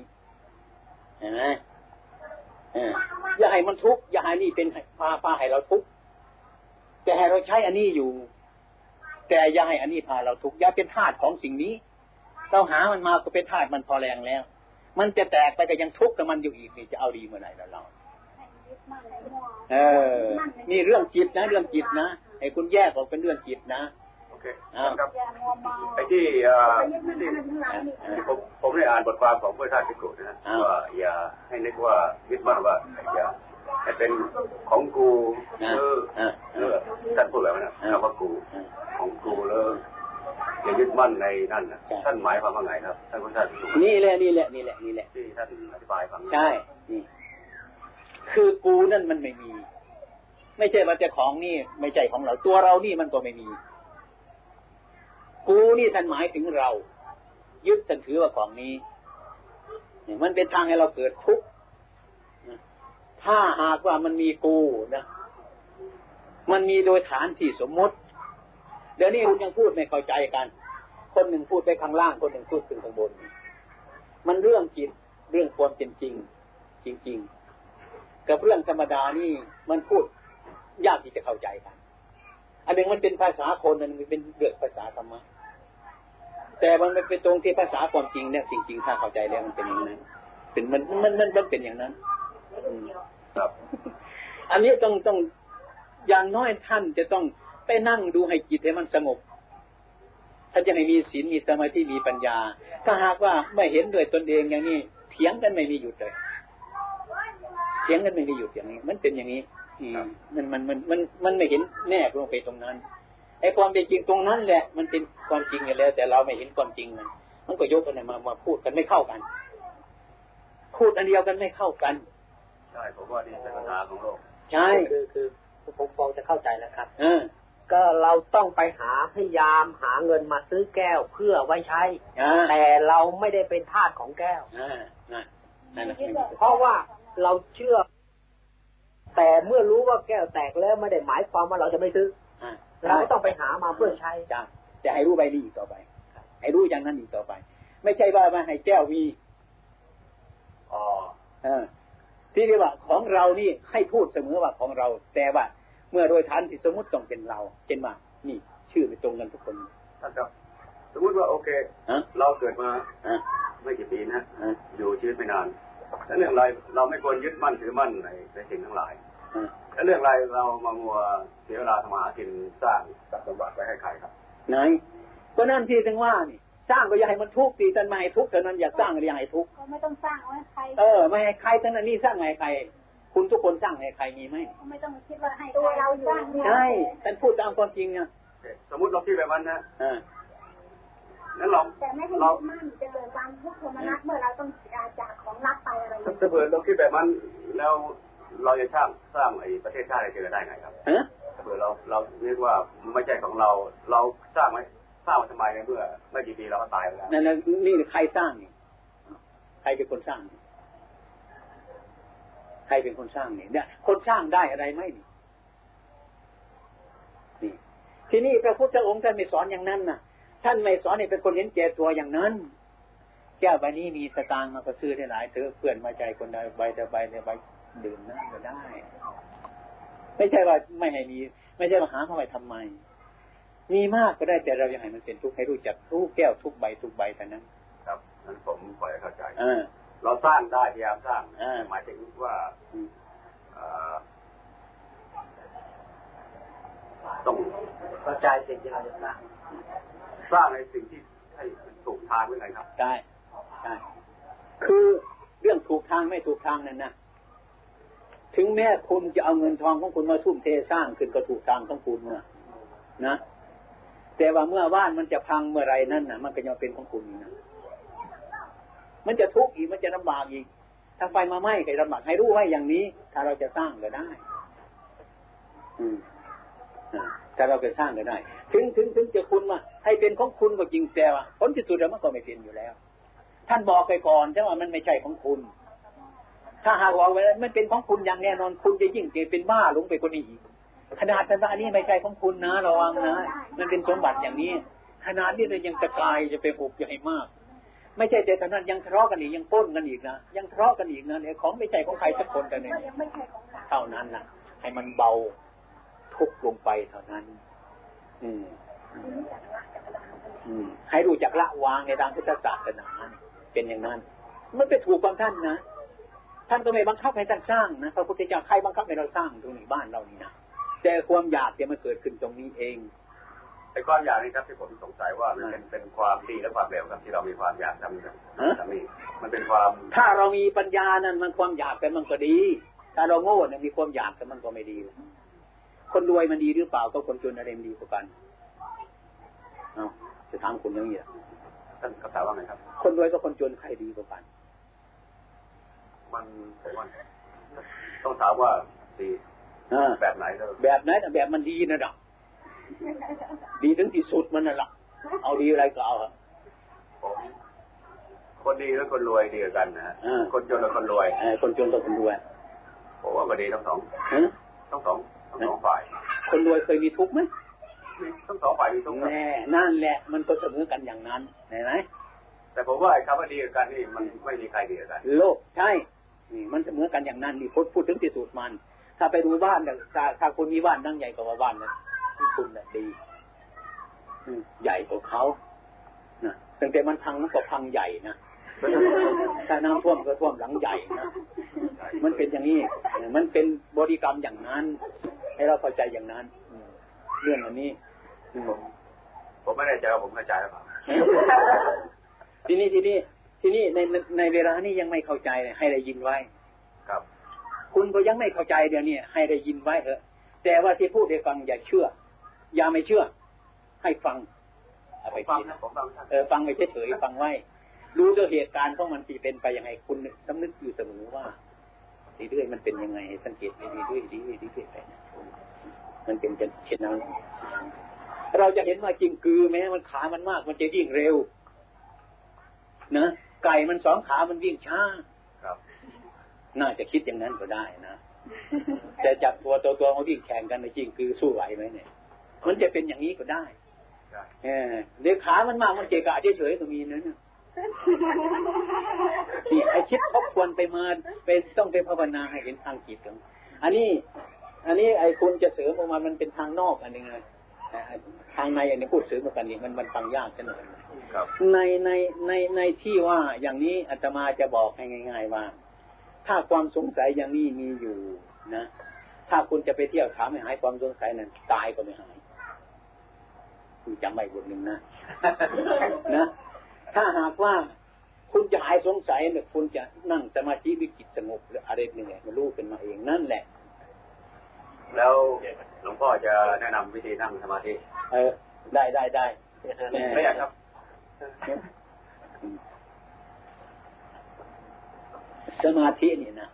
เห็นไหมอย่าให้มันทุกข์อย่าให้นี่เป็นพาพาให้เราทุกข์แต่ให้เราใช้อันนี้อยู่ แต่อย่าให้อันนี้พาเราทุกข์อย่าเป็นทาสของสิ่งนี้ เราหามันมาก็เป็นทาสมันพอแรงแล้ว มันจะแตกไปก็ยังทุกข์กับมันอยู่อีกนี่จะเอาดีเมื่อไหร่แล้วเราเออ นี่เรื่องจิตนะ เรื่องจิตนะไอ้คุณแยกออกเป็นเรื่องจิตนะเคครับไอ้ที่ที่ผมผมได้อ่านบทความของพระธาตุพิกุนะว่าอย่าให้นึกว่ายึดมั่นว่าอย่าให้เป็นของกูเออเออท่านพูดแบบนั้นนะว่ากูของกูแล้ว อย่ายึดมั่นในนั่นนะท่านหมายความว่าไงครับ ท่านพระธาตุพิกุนี่แหละนี่แหละนี่แหละนี่แหละที่ท่านอธิบายฟังใช่นี่คือกูนั่นมันไม่มี ไม่ใช่ว่าจะของนี่ ไม่ใช่ของเราตัวเรานี่มันก็ไม่มี กูนี่ท่านหมายถึงเรา ยึดท่านถือว่าของนี้มันเป็นทางให้เราเกิดทุกข์ถ้าหากว่ามันมีกูนะมันมีโดยฐานที่สมมติเดี๋ยวนี้คุณยังพูดไม่เข้าใจกัน คนหนึ่งพูดไปข้างล่าง คนหนึ่งพูดขึ้นข้างบน มันเรื่องจิตเรื่องความเป็นจริง จริง ๆ กับเรื่องธรรมดานี่มันพูดยากที่จะเข้าใจกัน อันหนึ่งมันเป็นภาษาคนอันนึงเป็นเรื่องภาษาธรรมะแต่มันเป็นตรงที่ภาษาความจริงเนี่ยจริงๆถ้าเข้าใจแล้วมันเป็นอย่างนั้น เป็นมันมันมันมันเป็นอย่างนั้นครับ อันนี้ต้องต้องอย่างน้อยท่านจะต้อง ไปนั่งดูให้จิตให้มันสงบท่านจะให้มีศีลมีสมาธิมีปัญญา ถ้าหากว่าไม่เห็นด้วยตนเองอย่างนี้เถียงกันไม่มีหยุดเลยเถียงกันไม่มีหยุดอย่างนี้ มันเป็นอย่างนี้มันมันมันมันมันไม่เห็นแน่ลงไปตรงนั้นไอ้ความเป็นจริงตรงนั้นแหละ มันเป็นความจริงอยู่แล้ว แต่เราไม่เห็นความจริงมันมันก็ยกกันมามาพูดกันไม่เข้ากัน พูดอันเดียวกันไม่เข้ากันใช่ผมว่านี่เป็นปัญหาของโลกใช่คือคือผมฟองจะเข้าใจแล้วครับ เออ ก็เราต้องไปหาพยายามหาเงินมาซื้อแก้วเพื่อไว้ใช้ แต่เราไม่ได้เป็นทาสของแก้วเพราะว่าเราเชื่อ แต่เมื่อรู้ว่าแก้วแตกแล้วไม่ได้หมายความว่าเราจะไม่ซื้อเราต้องไปหามาเพื่อใช้จ้าแต่ให้รู้ใบนี้อีกต่อไป ให้รู้อย่างนั้นอีกต่อไป ไม่ใช่ว่ามาให้แก้วมีอ๋อเออที่เรียกว่าของเรานี่ให้พูดเสมอว่าของเรา แต่ว่า เมื่อโดยฐานที่สมมติต้องเป็นเราเช่นว่านี่ ชื่อไปตรงกันทุกคนครับ สมมติว่าโอเคเราเกิดมาไม่กี่ปีนะอยู่ชีวิตไม่นานแล้วเรื่องอะไรเราไม่ควรยึดมั่นถือมั่นในในสิ่งทั้งหลายแล้วเรื่องอะไรเรามามัวเสียเวลาทำมาหากินสร้างทรัพย์สมบัติไปให้ใครครับไหนก็นั่นที่ถึงว่านี่สร้างก็อย่าให้มันทุกข์ตีตันไม่ให้ทุกข์แต่นั้นอย่าสร้างอย่าให้ทุกข์ไม่ต้องสร้างให้ใคร เออไม่ให้ใครทั้งนั้นนี่สร้างให้ใคร คุณทุกคนสร้างให้ใครมีไหมไม่ต้องคิดว่าให้ตัวเราสร้างใช่ท่านพูดตามความจริงนะสมมติเราคิดแบบนั้นนะแล้วเราแต่ไม่ให้ยึดมั่นจะเกิดความทุกข์โทมนัสเมื่อเราต้องจากของรักไปอะไรถ้าเผื่อเราคิดแบบนั้นแล้วเราจะสร้างสร้างไอ้ประเทศชาติอะไรจะได้ไงครับถ้าเผื่อเราเราเรียกว่าไม่ใช่ของเรา เราสร้างไหมสร้างมาทำไมในเมื่อไม่กี่ปีเราก็ตายแล้วนั่นนี่ใครสร้างนี่ใครเป็นคนสร้าง ใครเป็นคนสร้างนี่เนี่ย คนสร้างได้อะไรไหมนี่นี่ ทีนี้พระพุทธองค์ท่านไม่สอนอย่างนั้นนะท่านไม่สอนให้เป็นคนเห็นแก่ตัวอย่างนั้น แก้วใบนี้มีสตางค์มาก็ซื้อได้หลายเธอเพื่อนมาใจคนใดใบแต่ใบแต่ใบดื่มนะก็ได้ ไม่ใช่ว่าไม่ให้มี ไม่ใช่ว่าหาเข้าไปทำไม มีมากก็ได้แต่เรายังให้มันเป็นทุกข์ให้รู้จักทุกแก้วทุกใบทุกใบแต่นั้น ครับนั้นผมพอจะเข้าใจ เราสร้างได้พยายามสร้างหมายถึงว่าต้องกระจายสิ่งที่เราจะสร้าง สร้างในสิ่งที่ให้ถูกทางไว้ไงครับได้ได้คือเรื่องถูกทางไม่ถูกทางนั่นนะถึงแม้คุณจะเอาเงินทองของคุณมาทุ่มเทสร้างขึ้นก็ถูกทางของคุณนะนะแต่ว่าเมื่อบ้านมันจะพังเมื่อไรนั่นนะมันก็ยังเป็นของคุณนะ มันจะทุกข์อีกมันจะลำบากอีก ถ้าไฟมาไหม้ก็ลำบากให้รู้ไว้อย่างนี้ ถ้าเราจะสร้างก็ได้ อืมถ้าเราจะสร้างก็ได้ ถึงถึงถึงจะคุณมา ให้เป็นของคุณก็จริงแต่ว่าผลที่สุดแล้วมันก็ไม่เป็นอยู่แล้ว ท่านบอกไปก่อนใช่ว่ามันไม่ใช่ของคุณ ถ้าหากว่ามันเป็นของคุณอย่างแน่นอนคุณจะยิ่งเป็นบ้าลงไปกว่านี้อีกขนาดแต่ว่าอันนี้ไม่ใช่ของคุณนะระวังนะ มันเป็นสมบัติอย่างนี้ ขนาดนี้เลยยังตะกายจะไปหุบใหญ่มาก ไม่ใช่แต่ขนาดยังทะเลาะกันอีกยังป้นกันอีกนะยังทะเลาะกันอีกนะเนี่ยของไม่ใช่ของใครสักคนแต่เนี่ยเท่านั้นนะให้มันเบาทุกลงไปเท่านั้นอืมอืมให้รู้จักละวางในทางพุทธศาสนาเป็นอย่างนั้น มันไปถูกความท่านนะท่านก็ไม่บังคับให้ท่านสร้างนะพระพุทธเจ้าใครบังคับให้เราสร้างตรงนี้บ้านเรานี่นะแต่ความอยากเนี่ยมันเกิดขึ้นตรงนี้เอง ไอ้ความอยากนี่ครับที่ผมสงสัยว่ามันเป็นเป็นความดีและความเลวครับที่เรามีความอยากทำทำนี่มันเป็นความ ถ้าเรามีปัญญานั้นมันความอยากแต่มันก็ดี ถ้าเราโง่เนี่ยมีความอยากแต่มันก็ไม่ดี คนรวยมันดีหรือเปล่าก็คนจนอะไรมันดีกว่ากันเอาจะถามคุณอย่างนี้ท่านคำถามว่าไงครับ คนรวยกับคนจนใครดีกว่ากัน มันผมว่าต้องถามว่าดีแบบไหนแบบไหนแบบมันดีนะดอก ดีถึงที่สุดมันน่ะละเอาดีอะไรก็เอาคนดีและคนรวยดีกันนะคนจนและคนรวยคนจนกับคนรวยผมว่าก็ดีทั้งสองทั้งสองทั้งสองฝ่าย คนรวยเคยมีทุกข์ไหมทั้งสองฝ่ายมีทุกข์แน่นั่นแหละมันก็เสมอกันอย่างนั้นไหนไหมแต่ผมว่าไอ้คำว่าดีกันนี่มันไม่มีใครดีกัน โลกใช่นี่มันเสมอกันอย่างนั้นนี่พูดพูดถึงที่สุดมัน ถ้าไปดูบ้านถ้าถ้าคุณมีบ้านนั่งใหญ่กว่าบ้านนะ คุณน่ะดีใหญ่กว่าเขานะตั้งแต่มันพังมันก็พังใหญ่นะถ้าน้ำท่วมก็ท่วมหลังใหญ่นะ มันเป็นอย่างนี้ มันเป็นบริกรรมอย่างนั้น ให้เราเข้าใจอย่างนั้น เรื่องอันนี้ผมไม่แน่ใจว่าผมเข้าใจหรือเปล่าทีนี้ทีนี้ทีนี้ในในเวลานี้ยังไม่เข้าใจให้ได้ยินไว้ ครับ คุณก็ยังไม่เข้าใจเดี๋ยวนี้ให้ได้ยินไว้เถอะ แต่ว่าที่พูดให้ฟังอย่าเชื่อ อย่าไม่เชื่อ ให้ฟังไปฟังเออฟังไปเฉยๆฟังไว้ รู้ด้วยเหตุการณ์ของมันที่เป็นไปยังไงคุณสำนึกอยู่เสมอว่าเรื่อยมันเป็นยังไง สังเกตดีๆด้วยดีๆดีๆไปมันเป็นเช่นนั้นเราจะเห็นว่าจริงคือแม้มันขามันมาก มันจะยิ่งเร็วนะไก่มันสองขามันวิ่งช้าครับ น่าจะคิดอย่างนั้นก็ได้นะแต่จับตัวตัวตัวเขาวิ่งแข่งกันในจริงคือสู้ไหวไหมเนี่ย มันจะเป็นอย่างนี้ก็ได้เออเดี๋ยวขามันมากมันเกะกะเฉยๆก็มีนั่นนี่ไอคิดทบทวนไปมาไปต้องไปภาวนาให้เห็นทางจิตกันอันนี้ อันนี้ไอคุณจะเสริมออกมามันเป็นทางนอกอันนึงไงทางในอันนี้พูดเสริมกันนี่มันมันฟังยากกันหน่อยในในในในที่ว่าอย่างนี้อาตมาจะบอกให้ง่าย ๆ ว่า ถ้าความสงสัยอย่างนี้มีอยู่นะ ถ้าคุณจะไปเที่ยวถามให้หายความสงสัยนั้นตายก็ไม่หาย คุณจำไว้บทหนึ่งนะนะ ถ้าหากว่าคุณจะหายสงสัยเนี่ยคุณจะนั่งสมาธิวิจิตสงบหรืออะไรนี่แหละมันรู้เป็นมาเองนั่นแหละ แล้วหลวงพ่อจะแนะนำวิธีนั่งสมาธิ เออ ได้ได้ได้ไม่อยากครับสมาธินี่นะ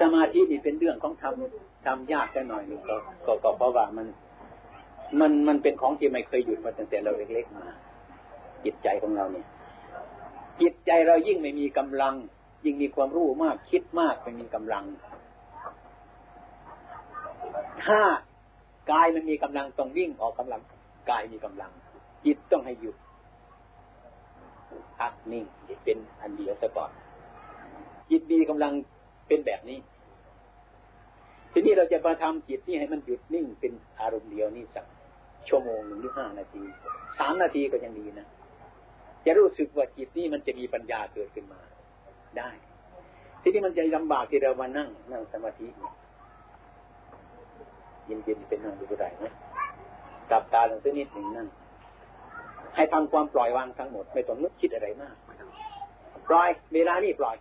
สมาธินี่เป็นเรื่องของทำทำยากแค่หน่อยหนึ่งก็ก็ก็เพราะว่ามัน มันมันเป็นของที่ไม่เคยหยุดมาตั้งแต่เราเล็กๆมา จิตใจของเราเนี่ย จิตใจเรายิ่งไม่มีกำลัง ยิ่งมีความรู้มากคิดมากไม่มีกำลัง ถ้ากายมันมีกำลังต้องวิ่งออกกำลังกายมีกำลัง จิตต้องให้หยุดพักนิ่งเป็นอันเดียวซะก่อนจิตมีกำลังเป็นแบบนี้ ทีนี้เราจะมาทำจิตนี่ให้มันหยุดนิ่งเป็นอารมณ์เดียวนี่สัก ชั่วโมงหนึ่งหรือห้านาทีสามนาทีก็ยังดีนะจะรู้สึกว่าจิตนี่มันจะมีปัญญาเกิดขึ้นมา ได้ ที่นี้มันจะลำบากที่เรามานั่งนั่งสมาธิเย็นๆเป็นนั่งดูก็ได้นะกลับตาลงสักนิดหนึ่งนั่งให้ทำความปล่อยวางทั้งหมดไม่ต้องนึกคิดอะไรมากปล่อย เวลานี้ปล่อย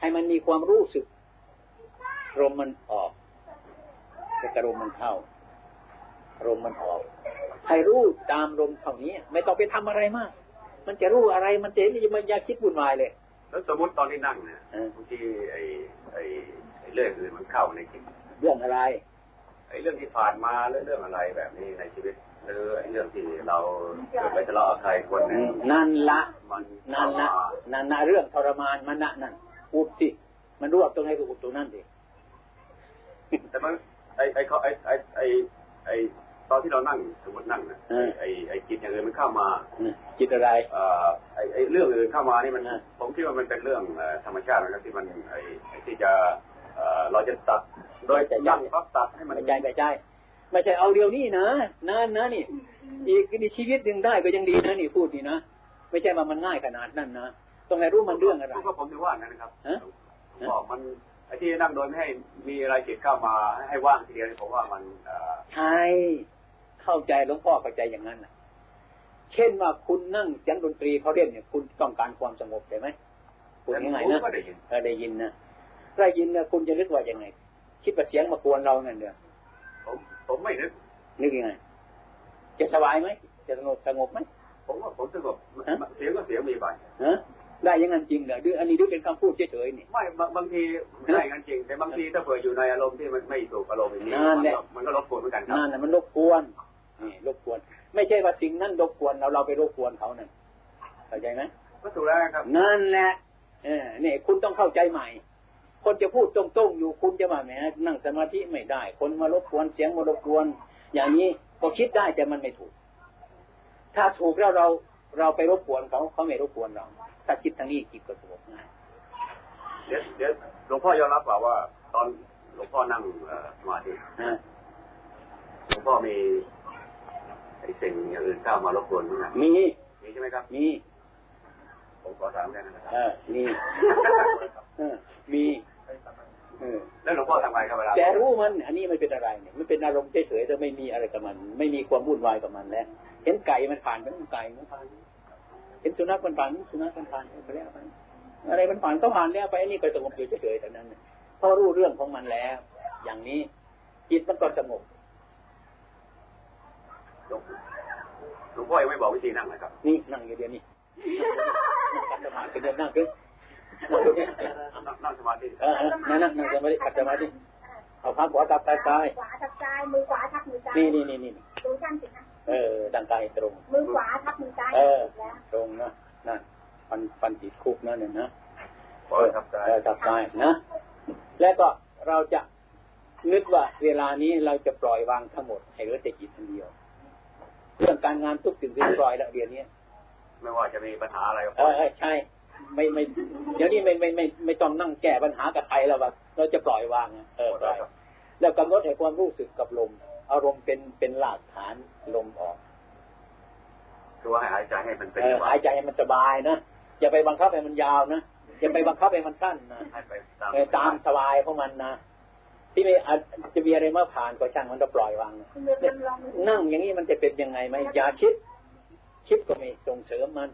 ให้มันมีความรู้สึกลมมันออกแล้วก็ลมมันเข้า ลมมันออก ให้รู้ตามลมเท่านี้ ไม่ต้องไปทำอะไรมาก มันจะรู้อะไรมันจะมันอย่าคิดวุ่นวายเลย แล้วสมมติตอนที่นั่งเนี่ยบางทีไอ้ไอ้เรื่องอื่นมันเข้าในจิตเรื่องอะไร ไอ้เรื่องที่ผ่านมาเรื่องเรื่องอะไรแบบนี้ในชีวิตหรือเรื่องที่เราเกิดไปทะเลาะกับใครคนหนึ่งนั่นละนั่นละนั่นนะเรื่องทรมานมันนะนั่นพูดสิมันรู้ว่าตรงไหนก็พูดตรงนั้นดิแต่มันไอ้ไอ้เขาไอ้ไอ้ไอ้ไอ้ ตอนที่เรานั่งสมมตินั่งนะไอ้ไอ้จิตอย่างอื่นมันเข้ามาจิตอะไรเอ่อไอ้ไอ้เรื่องอื่นเข้ามานี่มัน ผมคิดว่ามันเป็นเรื่องธรรมชาตินะครับที่มันไอ้ที่จะเอ่อเราจะตัดโดยยั้งปั๊บตัดให้มันใจไปใจไม่ใช่เอาเดียวนี่นะนานนะนี่ อีกนี่ชีวิตหนึ่งได้ก็ยังดีนะนี่พูดนี่นะไม่ใช่ว่ามันง่ายขนาดนั้นนะต้องให้รู้มันเรื่องอะไรก็ผมถือว่านะครับบอกมันไอ้ที่นั่งโดยไม่ให้มีอะไรเกิดเข้ามาให้ว่างทีเดียวผมว่ามันใช่ เข้าใจหลวงพ่อเข้าใจอย่างนั้นนะเช่นว่าคุณนั่งเสียงดนตรีเขาเล่นเนี่ย คุณต้องการความสงบใช่ไหมคุณยังไงนะได้ยินนะได้ยินนะคุณจะนึกว่ายังไง คิดว่าเสียงมากวนเราเงี้ยเดียวผมผมไม่นึกนึกยังไง จะสบายไหมจะสงบสงบไหมผมว่าผมสงบเสียงก็เสียงมีไปได้ยังงั้นจริงเหรอดืออันนี้ดือเป็นคำพูดเฉยๆนี่ไม่บางทีได้งั้นจริงแต่บางทีถ้าเผื่ออยู่ในอารมณ์ที่มันไม่ถูกอารมณ์อย่างนี้มันก็รบกวนเหมือนกันครับนั่นมันรบกวน นี่รบกวน ไม่ใช่ว่าสิ่งนั้นรบกวนเราเราไปรบกวนเขานั่นเข้าใจไหมก็ถูกแล้วครับ นั่นแหละเออเนี่ยคุณต้องเข้าใจใหม่ คนจะพูดตรงๆอยู่คุณจะมาแหมนั่งสมาธิไม่ได้ คนมารบกวนเสียงมารบกวน อย่างนี้ก็คิดได้แต่มันไม่ถูก ถ้าถูกแล้วเราเราไปรบกวนเขาเขาไม่รบกวนเรา ถ้าคิดทางนี้จิตก็สงบง่ายเดี๋ยวเดี๋ยวหลวงพ่อยอมรับเปล่าว่า ตอนหลวงพ่อนั่งสมาธิหลวงพ่อมี ไอ้สิ่งอย่างอื่นเข้ามารบกวนไหมมี มีใช่ไหมครับ มี ผมขอถามแค่นั้นนะครับมีมีแล้วหลวงพ่อทำไงครับเวลาแกรู้มัน อันนี้ไม่เป็นอะไรเนี่ยมันเป็นอารมณ์เฉยๆแต่ไม่มีอะไรกับมัน ไม่มีความวุ่นวายกับมันแล้ว เห็นไก่มันผ่านมันไก่มันผ่านเห็นสุนัขมันผ่านสุนัขมันผ่านไปแล้วไปอะไรมันผ่านก็ผ่านแล้วไปนี่ก็สงบอยู่เฉยๆแต่นั้นพอรู้เรื่องของมันแล้ว อย่างนี้จิตมันก็สงบ หลวงพ่อยังไม่บอกวิธีนั่งเลยครับ นี่นั่งอยู่เดียวนี่นั่งสมาธิเดียวนั่งขึ้นนั่งสมาธินั่งนั่งนั่งสมาธิขัดสมาธิเอาพักขวาทับกายขวาทับกายมือขวาทับมือซ้ายนี่นี่นี่นี่ดูชั้นสินะเออดังกายตรง มือขวาทับมือซ้ายเออตรงนะนั่นฟันฟันติดคุกนั่นเนี่ยนะเออทับกายทับกายนะ แล้วก็เราจะนึกว่าเวลานี้เราจะปล่อยวางทั้งหมดให้เหลือแต่จิตคนเดียว เรื่องการงานทุกสิ่งที่ปล่อยแล้วเรียนนี้ไม่ว่าจะมีปัญหาอะไรก็เออใช่ ไม่ไม่เดี๋ยวนี้ไม่ไม่ไม่ไม่ต้องนั่งแก้ปัญหากับใครแล้วว่าเราจะปล่อยวางเออปล่อยแล้วกำหนดให้ความรู้สึกกับลม อารมณ์เป็นเป็นหลักฐานลมออกคือว่าหายใจให้มันเป็นหายใจให้มันสบายนะอย่าไปบังคับให้มันยาวนะอย่าไปบังคับให้มันสั้นนะให้ตามสบายของมันนะ ที่ไม่อาจจะมีอะไรมาผ่านก็ช่างมันก็ปล่อยวางนั่งอย่างนี้มันจะเป็นยังไงไหมอย่าคิด คิดก็ไม่ส่งเสริมมัน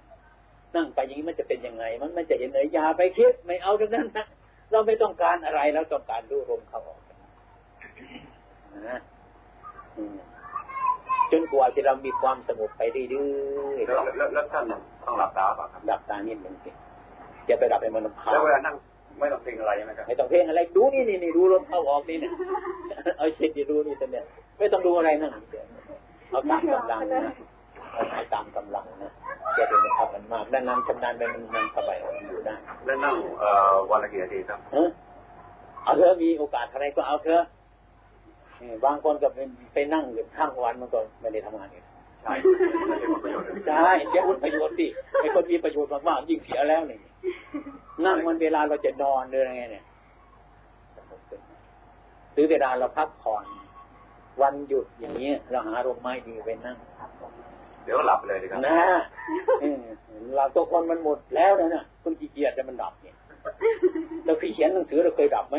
นั่งไปอย่างนี้มันจะเป็นยังไง มันมันจะเห็นเลยยาไปคิดไม่เอาดังนั้นนะเราไม่ต้องการอะไรเราต้องการรู้ลมเข้าออกนะจนกว่าที่เรามีความสงบไปเรื่อยๆแล้วแล้วท่านต้องหลับตาป่ะครับหลับตานิดนึงสิอย่าไปหลับไปมันพาแล้วเวลานั่ง ไม่ต้องเพลงอะไรใช่ไหมครับไม่ต้องเพลงอะไรดูนี่นี่นี่ดูลมเข้าออกนี่นะเอาเช็ดดูนี่แต่เนี่ยไม่ต้องดูอะไรนั่งเอาตามกำลังนะเอาตามกำลังนะจะเป็นทำมันมากด้านนั้นชำนาญไปมันมันสบายอยู่ได้แล้วนั่งเอ่อวันละกี่นาทีครับเอาเถอะมีโอกาสอะไรก็เอาเถอะบางคนก็ไปนั่งอยู่ข้างวันมันก็ไม่ได้ทำงานอีก ใช่ใช่เสียประโยชน์ดิไอ้คนมีประโยชน์มากๆยิ่งเสียแล้วนี่นั่งมันเวลาเราจะนอนเลยไงเนี่ยหรือเวลาเราพักผ่อน วันหยุดอย่างนี้เราหาลมไม้ดีไปนั่งเดี๋ยวหลับเลยดีครับนะเราตัวคนมันหมดแล้วนะเนี่ยคนขี้เกียจจะมันดับเนี่ยเราเคยเขียนหนังสือเราเคยดับไหม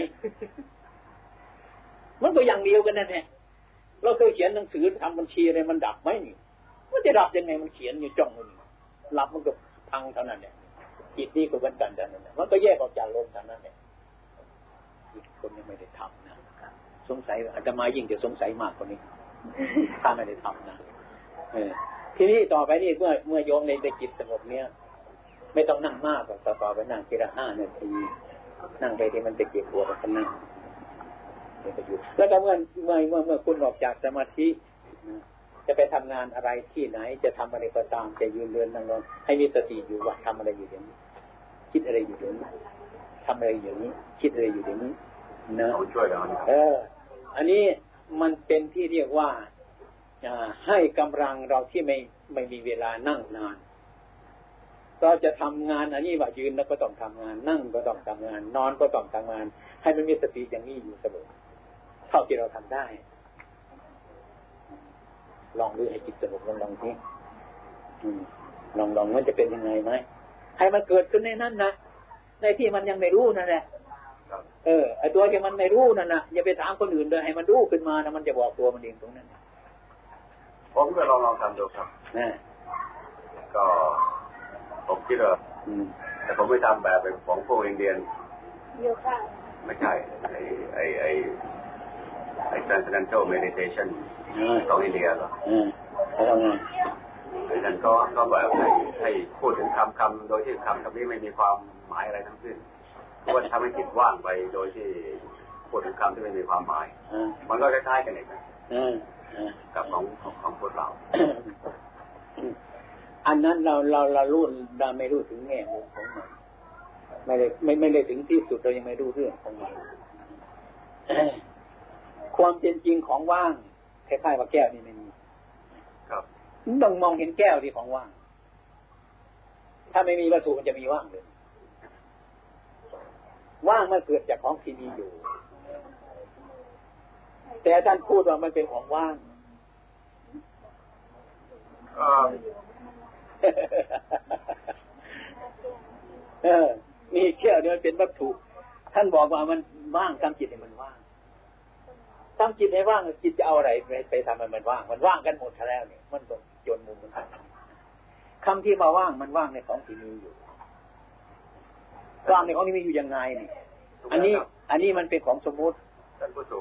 มันก็อย่างเดียวกันนั่นแหละเราเคยเขียนหนังสือทำบัญชีอะไรมันดับไหมนี่ มันจะดับยังไงมันเขียนอยู่จ้องมันหลับมันก็พังเท่านั้นเนี่ยจิตนี่ก็เหมือนกันแต่านั้นมันก็แยกออกจากลมเท่านั้นเนี่ยคนยังไม่ได้ทำนะสงสัยอาจจะมายิ่งจะสงสัยมากกว่านี้ถ้าไม่ได้ทำนะเออทีนี้ต่อไปนี่เมื่อเมื่อโยมในในจิตสงบเนี้ยไม่ต้องนั่งมากต่อต่อไปนั่งทีละห้านาทีนั่งไปที่มันจะเก็บปวก็นั่งแล้วก็เมื่อเมื่อเมื่อเมื่อคุณออกจากสมาธิ จะไปทำงานอะไรที่ไหน จะทำอะไรก็ตามจะยืนเดินนั่งนอนให้มีสติอยู่ว่าทำอะไรอยู่อย่างนี้ คิดอะไรอยู่อย่างนี้ทำอะไรอย่างนี้ คิดอะไรอยู่อย่างนี้นะช่วยเราเออ อันนี้มันเป็นที่เรียกว่าให้กำลังเราที่ไม่ไม่มีเวลานั่งนานเราจะทำงานอันนี้ว่ายืนแล้วก็ต้องทำงาน นั่งก็ต้องทำงาน นอนก็ต้องทำงาน ให้มันมีสติอย่างนี้อยู่เสมอเท่าที่เราทำได้ ลองดูให้จิตสงบลองลองทีลองลองมันจะเป็นยังไงไหมให้มันเกิดขึ้นในนั้นนะในที่มันยังไม่รู้นั่นแหละเออไอตัวที่มันไม่รู้นั่นนะอย่าไปถามคนอื่นเลยให้มันรู้ขึ้นมานะมันจะบอกตัวมันเองตรงนั้นผมก็ลองลองทำดูครับนะก็ผมคิดว่าแต่ผมไม่ทำแบบของพวกอินเดียนไม่ใช่ไอไอไอไอ้ transcendental meditation ของอินเดียเหรอไอ้นั่นก็ก็แบบให้ให้พูดถึงคำคำโดยที่คำคำนี้ไม่มีความหมายอะไรทั้งสิ้นเพราะว่าทำให้จิตว่างไปโดยที่พูดถึงคำที่ไม่มีความหมายมันก็คล้ายๆกันเองนะกับของของพวกเรา อันนั้นเราเราเรารู้เราไม่รู้ถึงแง่มุมของมันไม่ได้ไม่ไม่ได้ถึงที่สุดเรายังไม่รู้เรื่องของมันความเป็นจริงของว่าง คล้ายๆว่าแก้วนี่ไม่มีครับต้องมองเห็นแก้วที่ของว่าง ถ้าไม่มีวัตถุมันจะมีว่างเลยว่างมันเกิดจากของที่มีอยู่ แต่ท่านพูดว่ามันเป็นของว่างเออมีแก้วเนี่ยมันเป็นวัตถุ ท่านบอกว่ามันว่างกำจิตเนี่ยมันว่าง ทำจิตให้ว่างจิตจะเอาอะไรไปไปทำมันมันว่าง มันว่างกันหมดแล้วเนี่ยมันก็จนมุมมันคำที่มาว่างมันว่างในของที่มีอยู่ว่างในของที่มีอยู่ยังไงนี่อันนี้ อันนี้มันเป็นของสมมุติท่านผู้ชม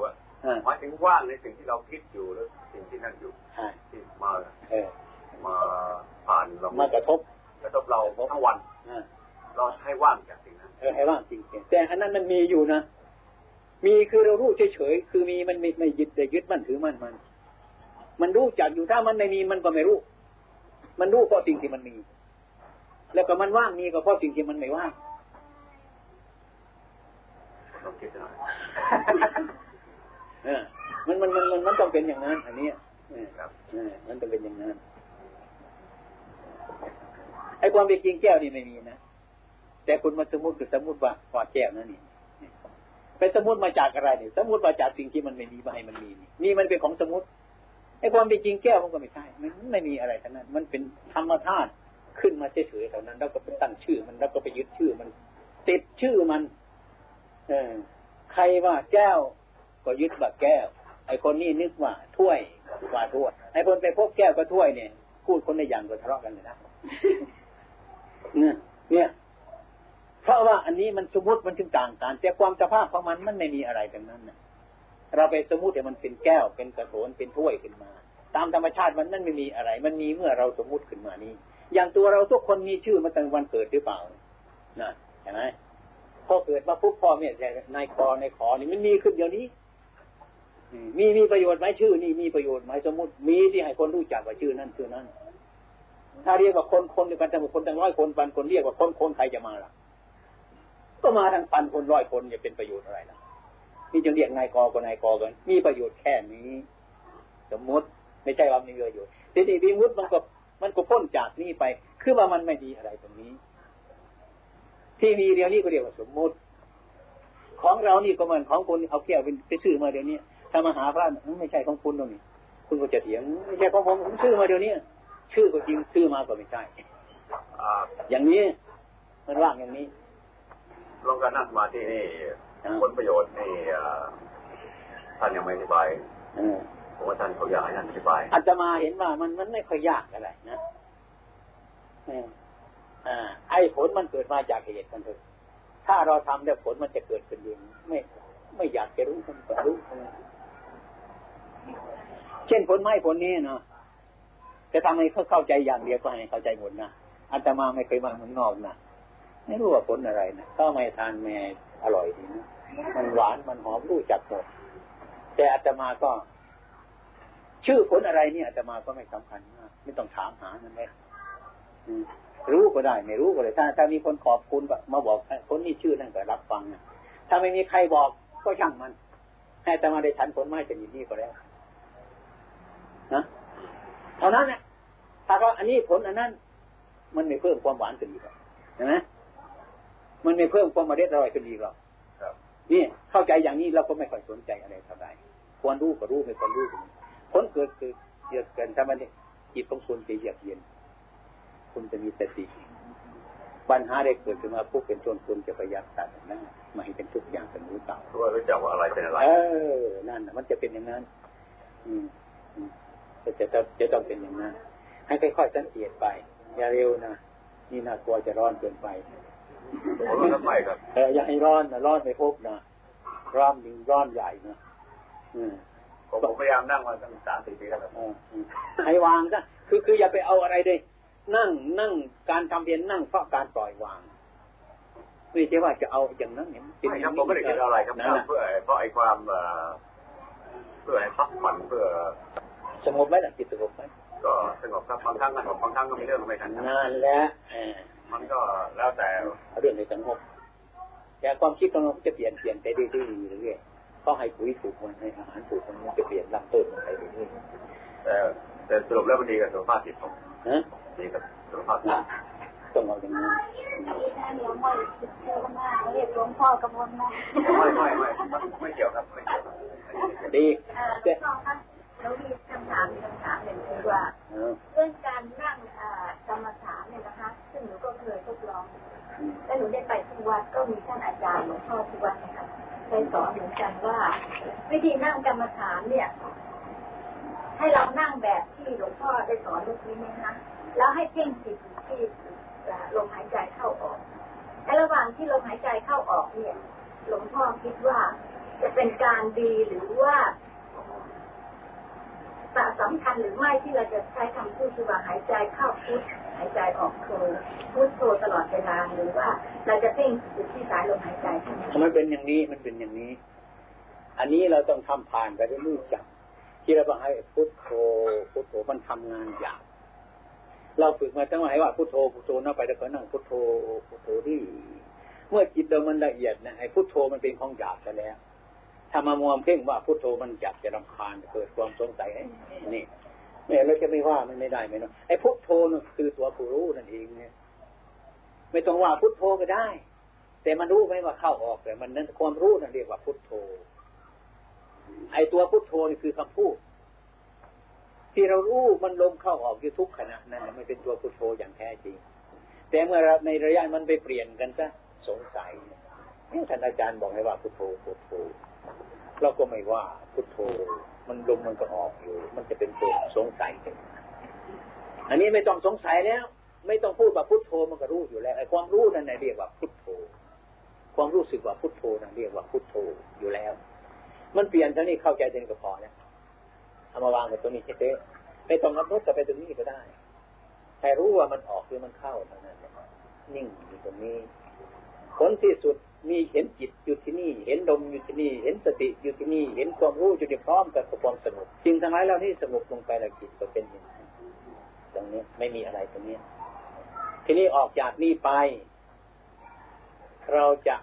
หมายถึงว่างในสิ่งที่เราคิดอยู่หรือสิ่งที่นั่นอยู่ที่มามาผ่านเรามากระทบกระทบเราทั้งวันเราให้ว่างจากสิ่งนั้นให้ว่างจริงแต่อันนั้นมันมีอยู่นะ มีคือเรารู้เฉยๆคือมีมันไม่ไม่ยึดแต่ยึดมันถือมันมัน มันรู้จักอยู่ถ้ามันไม่มีมันก็ไม่รู้ มันรู้เพราะสิ่งที่มันมี แล้วก็มันว่างมีก็เพราะสิ่งที่มันไม่ว่างเออมันมันมันมันมันต้องเป็นอย่างนั้น อันนี้เออมันต้องเป็นอย่างนั้นไอ้ความเป็นจริงแก้วนี่ไม่มีนะแต่คุณมาสมมติคือสมมติว่าพอแก้วนั่นนี่ ไปสมมติมาจากอะไรเนี่ยสมมติมาจากสิ่งที่มันไม่มีมาให้มันมีนี่มันเป็นของสมมติไอ้ความเป็นจริงแก้วมันก็ไม่ใช่มันไม่มีอะไรทั้งนั้น มันเป็นธรรมธาตุขึ้นมาเฉยๆเท่านั้นแล้วก็ไปตั้งชื่อมันแล้วก็ไปยึดชื่อมัน ติดชื่อมัน เออใครว่าแก้ว ก็ยึดว่าแก้ว ไอ้คนนี้นึกว่าถ้วยว่าถ้วย ไอ้คนไปพบแก้วก็ถ้วยเนี่ย พูดคนในอย่างก็ทะเลาะกันเลยนะเนี่ย เพราะว่าอันนี้มันสมมติมันจึงต่างกันแต่ความสภาพของมันมันไม่มีอะไรทั้งนั้นนะเราไปสมมติแต่มันเป็นแก้วเป็นกระโถนเป็นถ้วยขึ้นมา ตามธรรมชาติมันนั่นไม่มีอะไร มันมีเมื่อเราสมมติขึ้นมานี้ อย่างตัวเราทุกคนมีชื่อมาตั้งวันเกิดหรือเปล่านะเห็นไหมพอเกิดมาปุ๊บพ่อแม่ในายคอในขอนี่มันมีขึ้นเดี๋ยวนี้มีมีประโยชน์ไหมชื่อ นี่มีประโยชน์ไหมสมมติมีที่ให้คนรู้จักว่าชื่อนั่นชื่อนั้นถ้าเรียกว่าคนคนเดียวกันแต่คนตั้งร้อยคนปันคนเรียกว่าคนคนใครจะมาล่ะ ก็มาทั้งปันคนร้อยคนจะเป็นประโยชน์อะไรล่ะนี่จึงเรียกนายกก็นายกอกันมีประโยชน์แค่นี้ สมมติไม่ใช่ว่ามีประโยชน์ทีนี้วิมุตมันก็มันก็พ้นจากนี้ไป คือว่ามันไม่ดีอะไรตรงนี้ ที่มีเดียวนี้ก็เรียกว่าสมมติ ของเรานี่ก็เหมือนของคนเอาเขี้ยวไปซื้อมาเดี๋ยวนี้ถ้ามาหาพระไม่ใช่ของคุณตรงนี้ คุณก็จะเถียงไม่ใช่ของผมผมซื้อมาเดี๋ยวนี้ชื่อก็จริงซื้อมาก็ไม่ใช่อย่างนี้มันว่างอย่างนี้ ลงการนั่งมาที่นี่ผลประโยชน์นี่ท่านยังไม่อธิบายผมว่าท่านเขาอยากให้ท่านอธิบายอาจมาเห็นว่ามันมันไม่ค่อยยากอะไรนะอ่าไอ้ผลมันเกิดมาจากเหตุกันเถอะถ้าเราทำแล้วผลมันจะเกิดขึ้นเองไม่ไม่อยากจะรู้มันก็รู้เช่นผลไม้ผลนี้เนาะจะทำให้เขาเข้าใจอย่างเดียวก็ให้เข้าใจหมดนะอาตมาไม่เคยมาเมืองนอกนะ ไม่รู้ว่าผลอะไรนะก็ไม่ทานไม่อร่อยดีนะมันหวานมันหอมรู้จักหมดแต่อาตมาก็ ชื่อผลอะไรเนี่ยอาตมาก็ไม่สำคัญมากไม่ต้องถามหานั่นเองรู้ก็ได้ ไม่รู้ก็ได้ถ้าถ้ามีคนขอบคุณมาบอกคนนี้ชื่อนั่นก็รับฟังนะถ้าไม่มีใครบอกก็ช่างมัน ให้แต่มาได้ทันผลไม้จะยินดีก็แล้วนะเท่านั้นเนี่ยถ้าก็อันนี้ผลอันนั้น มันไม่เพิ่มความหวานขึ้นอีกเห็นไหม มันไม่เพิ่มความมาเด็ดอร่อยขึ้นอีกหรอกนี่เข้าใจอย่างนี้เราก็ไม่ค่อยสนใจอะไรเท่าไหร่ควรรู้ก็รู้ไม่ควรรู้ผลเกิดคือเยือกเกินทำไมเนี่ยจิตของคุณจะเยือกเย็น คุณจะมีสติปัญหาได้เกิดขึ้นมาปุ๊บเป็นต้นคุณจะพยายามตัดนะมาให้เป็นทุกอย่างเป็นรู้เต่าเพราะว่ารู้จักว่าอะไรเป็นอะไรเออนั่นมันจะเป็นอย่างนั้น อืมจะจะจะต้องเป็นอย่างนั้นให้ค่อยๆสังเกตไป อย่าเร็วนะนี่น่ากลัวจะร้อนเกินไป ร้อนไปครับเอออย่าให้ร้อนนะร้อนไม่พบนะร้อนยิงร้อนใหญ่นะผมพยายามนั่งมาตั้งสามสี่ปีแล้วให้วางซะคือคืออย่าไปเอาอะไรเลยนั่งนั่งการทำเพียนนั่งเพราะการปล่อยวางไม่ใช่ว่าจะเอาอย่างนั้นเนี่ยไม่ครับผมไม่ได้คิดอะไรครับเพื่อเพราะไอ้ความเพื่อให้พักผ่อนเพื่อสงบไหมล่ะจิตสงบไหมก็สงบครับบางครั้งก็สงบบางครั้งก็มีเรื่องไม่ทันนานแล้ว มันก็แล้วแต่เรื่องในสงบแต่ความคิดของเราจะเปลี่ยนเปลี่ยนไปเรื่อยๆเรื่อยๆก็ให้ปุ๋ยถูกมันให้อาหารถูกมันจะเปลี่ยนลำต้นไปเรื่อยๆแต่แต่สรุปแล้วมันดีกับสุขภาพจิตผมดีกับสุขภาพจิตต้องเอาอย่างนี้เรียกหลวงพ่อกำมลนะไม่ไม่ไม่ไม่เกี่ยวครับไม่เกี่ยวดีแล้วมีคำถามคำถามหนึ่งคือว่าเรื่องการนั่งกรรมฐานเนี่ยนะคะ ซึ่งหนูก็เคยทดลองแล้วหนูได้ไปที่วัดก็มีท่านอาจารย์หลวงพ่อที่วัดนะคะเคยสอนเหมือนกันว่า วิธีนั่งกรรมฐานเนี่ย ให้เรานั่งแบบที่หลวงพ่อได้สอนเมื่อกี้นี้นะแล้วให้เพ่งจิตที่ลมหายใจเข้าออกและระหว่างที่ลมหายใจเข้าออกเนี่ย หลวงพ่อคิดว่าจะเป็นการดีหรือว่า สำคัญหรือไม่ที่เราจะใช้คำพูดคือว่าหายใจเข้าพุทหายใจออกโทพุทโทตลอดเวลาหรือว่าเราจะเพ่งจุดที่สายลมหายใจมันเป็นอย่างนี้มันเป็นอย่างนี้ อันนี้เราต้องทำผ่านไปด้วยมือจับที่เราบอกให้พุทโธพุทโธมันทำงานอย่างเราฝึกมาตั้งไหนว่าพุทโธพุทโธนั่งไปแล้วก็นั่งพุทโธพุทโธที่เมื่อจิตเรามันละเอียดนะไอ้พุทโธมันเป็นของหยาบซะแล้ว ถ้ามามัวเพ่งว่าพุทโธมันจับจะรำคาญเกิดความสงสัยนี่ไม่เราจะไม่ว่ามันไม่ได้ไหมเนาะไอ้พุทโธนั่นคือตัวผู้รู้นั่นเองเนี่ย ไม่ต้องว่าพุทโธก็ได้ แต่มันรู้ไหมว่าเข้าออกแต่มันนั้นความรู้นั่นเรียกว่าพุทโธ ไอ้ตัวพุทโธนี่คือคำพูด ที่เรารู้มันลมเข้าออกอยู่ทุกขณะนั่นไม่เป็นตัวพุทโธอย่างแท้จริง แต่เมื่อในระยะมันไปเปลี่ยนกันซะสงสัยนี่ท่านอาจารย์บอกให้ว่าพุทโธพุทโธ เราก็ไม่ว่าพุทโธมันลมมันก็ออกอยู่ มันจะเป็นตัวสงสัยอันนี้ไม่ต้องสงสัยแล้ว ไม่ต้องพูดว่าพุทโธมันก็รู้อยู่แล้วไอ้ความรู้นั่นเรียกว่าพุทโธ ความรู้สึกว่าพุทโธนั่นเรียกว่าพุทโธอยู่แล้ว มันเปลี่ยนเท่านี้เข้าใจเองก็พอแล้วเอามาวางไว้ตรงนี้เฉยๆไม่ต้องนับรถกลับไปตรงนี้ก็ได้แต่รู้ว่ามันออกหรือมันเข้าเท่านั้นนิ่งอยู่ตรงนี้ ผลที่สุดมีเห็นจิตอยู่ที่นี่ เห็นลมอยู่ที่นี่ เห็นสติอยู่ที่นี่ เห็นความรู้อยู่ที่พร้อมกับความสงบจริงทั้งหลายแล้วนี่สงบลงไปแล้วจิตก็เป็นอย่างนี้ตรงนี้ไม่มีอะไรตรงนี้ทีนี้ออกจากนี่ไป เราจะ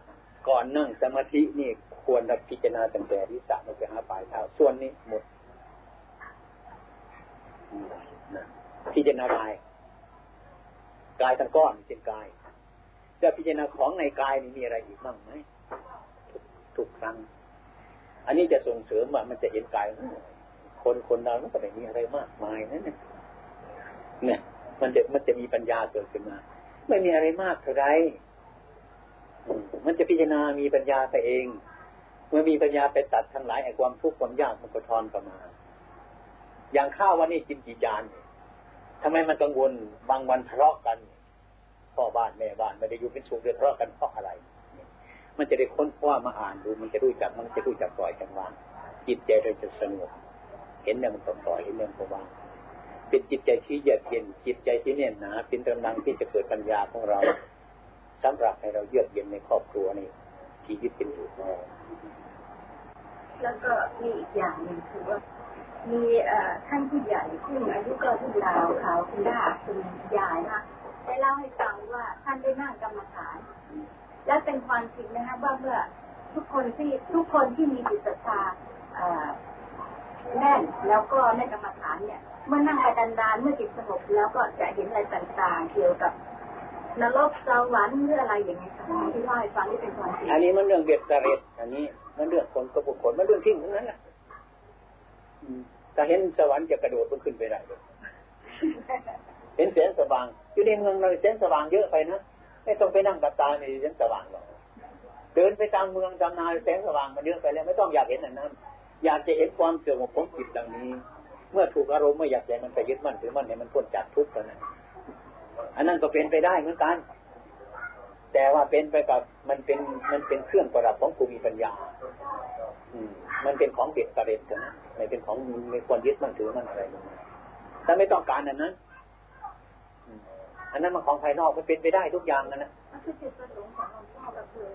ก่อนนั่งสมาธินี่ควรพิจารณาตั้งแต่ทิศลงไปหาปลายเท้าส่วนนี้หมดพิจารณากาย กายทั้งก้อนเป็นกาย จะพิจารณาของในกายนี่มีอะไรอีกบ้างไหมทุกครั้ง อันนี้จะส่งเสริมว่ามันจะเห็นกาย คนคนเราไม่ได้มีอะไรมากมายนั่นเนี่ยเนี่ย มันจะมันจะมีปัญญาเกิดขึ้นมา ไม่มีอะไรมากเท่าไรมันจะพิจารณามีปัญญาไปเอง เมื่อมีปัญญาไปตัดทั้งหลายไอ้ความทุกข์ความยากมันก็ทอนกลับมา อย่างข้าววันนี้กินกี่จานทำไมมันกังวลบางวันทะเลาะกัน พ่อบ้านแม่บ้านไม่ได้อยู่เป็นสุขเดือดร้อนกันเพราะอะไร มันจะได้ค้นคว้ามาอ่านดู มันจะรู้จักมันจะรู้จักปล่อยจังหวางจิตใจเราจะสงบเห็นเรื่องมันปล่อยเห็นเรื่องมันวางเป็นจิตใจที่เยือกเย็นจิตใจที่เน่นหนาเป็นกำลังที่จะเกิดปัญญาของเราสำหรับให้เราเยือกเย็นในครอบครัวในชีวิตเป็นอยู่ของเราแล้วก็มีอีกอย่างหนึ่งคือว่ามีท่านผู้ใหญ่ซึ่งอายุก็รุ่นราวเขาคุณด้าคุณยายนะ ได้เล่าให้ฟังว่าท่านได้นั่งกรรมฐาน และเป็นความจริงนะคะว่าเมื่อทุกคนที่ทุกคนที่มีจิตศรัทธาแน่นแล้วก็ในกรรมฐานเนี่ย เมื่อนั่งไปดานๆเมื่อจิตสงบแล้วก็จะเห็นอะไรต่างๆเกี่ยวกับนรกสวรรค์หรืออะไรอย่างเงี้ยที่เล่าให้ฟังนี่เป็นความจริงอันนี้มันเรื่องเด็ดกระเร็ดอันนี้ มันเรื่องคนกับบุคคลมันเรื่องทิ้งทั้งนั้นแหละถ้าเห็นสวรรค์จะกระโดดขึ้นไปได้เลย เห็นแสงสว่างอยู่ในเมืองเราแสงสว่างเยอะไปนะไม่ต้องไปนั่งกับตาในแสงสว่างหรอกเดินไปตามเมืองตามนาแสงสว่างมันเยอะไปแล้วไม่ต้องอยากเห็นอันนั้นอยากจะเห็นความเสื่อมของจิตดังนี้ เมื่อถูกอารมณ์ไม่อยากใจมันไปยึดมั่นถือมั่นเนี่ยมันพ้นจากทุกข์แล้วนะอันนั้นก็เป็นไปได้เหมือนกัน แต่ว่าเป็นไปกับมันเป็นมันเป็นเครื่องประดับของภูมิปัญญา อืม มันเป็นของเด็ดกระเด็ดนะไม่เป็นของไม่ควรยึดมั่นถือมั่นอะไรถ้าไม่ต้องการอันนั้น อันนั้นมันของภายนอกมันเป็นไปได้ทุกอย่างนั่นแหละคือจุดประสงค์ของหลวงพ่อก็คือ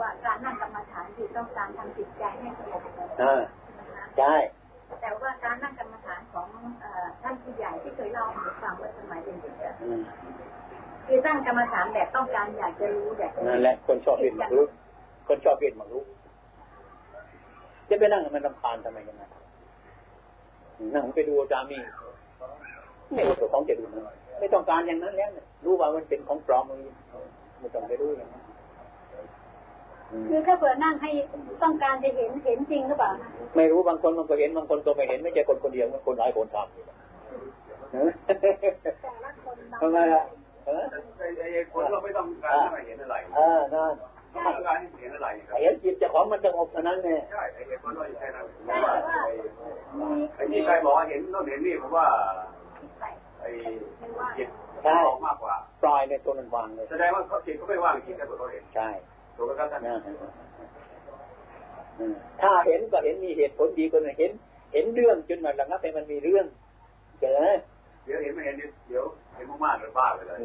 ว่าการนั่งกรรมฐานคือต้องการทำจิตใจให้สงบใช่แต่ว่าการนั่งกรรมฐานของท่านผู้ใหญ่ที่เคยเล่าให้ฟังว่าสมัยเป็นเด็กคือตั้งกรรมฐานแบบต้องการอยากจะรู้อยากนั่นแหละคนชอบเรียนมารู้คนชอบเรียนมารู้จะไปนั่งมันลำคาญทำไมกันนะนั่งไปดูจามีไม่ตัวของจะดูนะ ไม่ต้องการอย่างนั้นแล้วรู้ว่ามันเป็นของปลอมมันไม่ต้องไปรู้อย่างนั้นคือถ้าเปิดนั่งให้ต้องการจะเห็นเห็นจริงหรือเปล่าไม่รู้บางคนมันก็เห็นบางคนก็ไม่เห็นไม่ใช่คนคนเดียวมันคนหลายคนทำทำไมล่ะไอ้คนเราไม่ต้องการให้เห็นอะไรอ่านั่นต้องการให้เห็นอะไรเห็นจิตเจ้าของมันสงบเท่านั้นเนี่ยใช่ไอ้คนเราแค่นั้นไอ้ที่ใครบอกเห็นต้องเห็นนี่ผมว่า ไอ้จิตใช่มากกว่าปล่อยในตัวมันวางเลยแสดงว่าเขาจิตเขาไม่ว่างจิตแต่ตัวเขาเห็นใช่ถูกไหมครับท่านถ้าเห็นก็เห็นมีเหตุผลดีกว่าเห็น เห็นเรื่องจนมันระงับไปมันมีเรื่องเจอเดี๋ยวเห็นไม่เห็นเดี๋ยวเห็นมากๆเลยบ้าไปเลย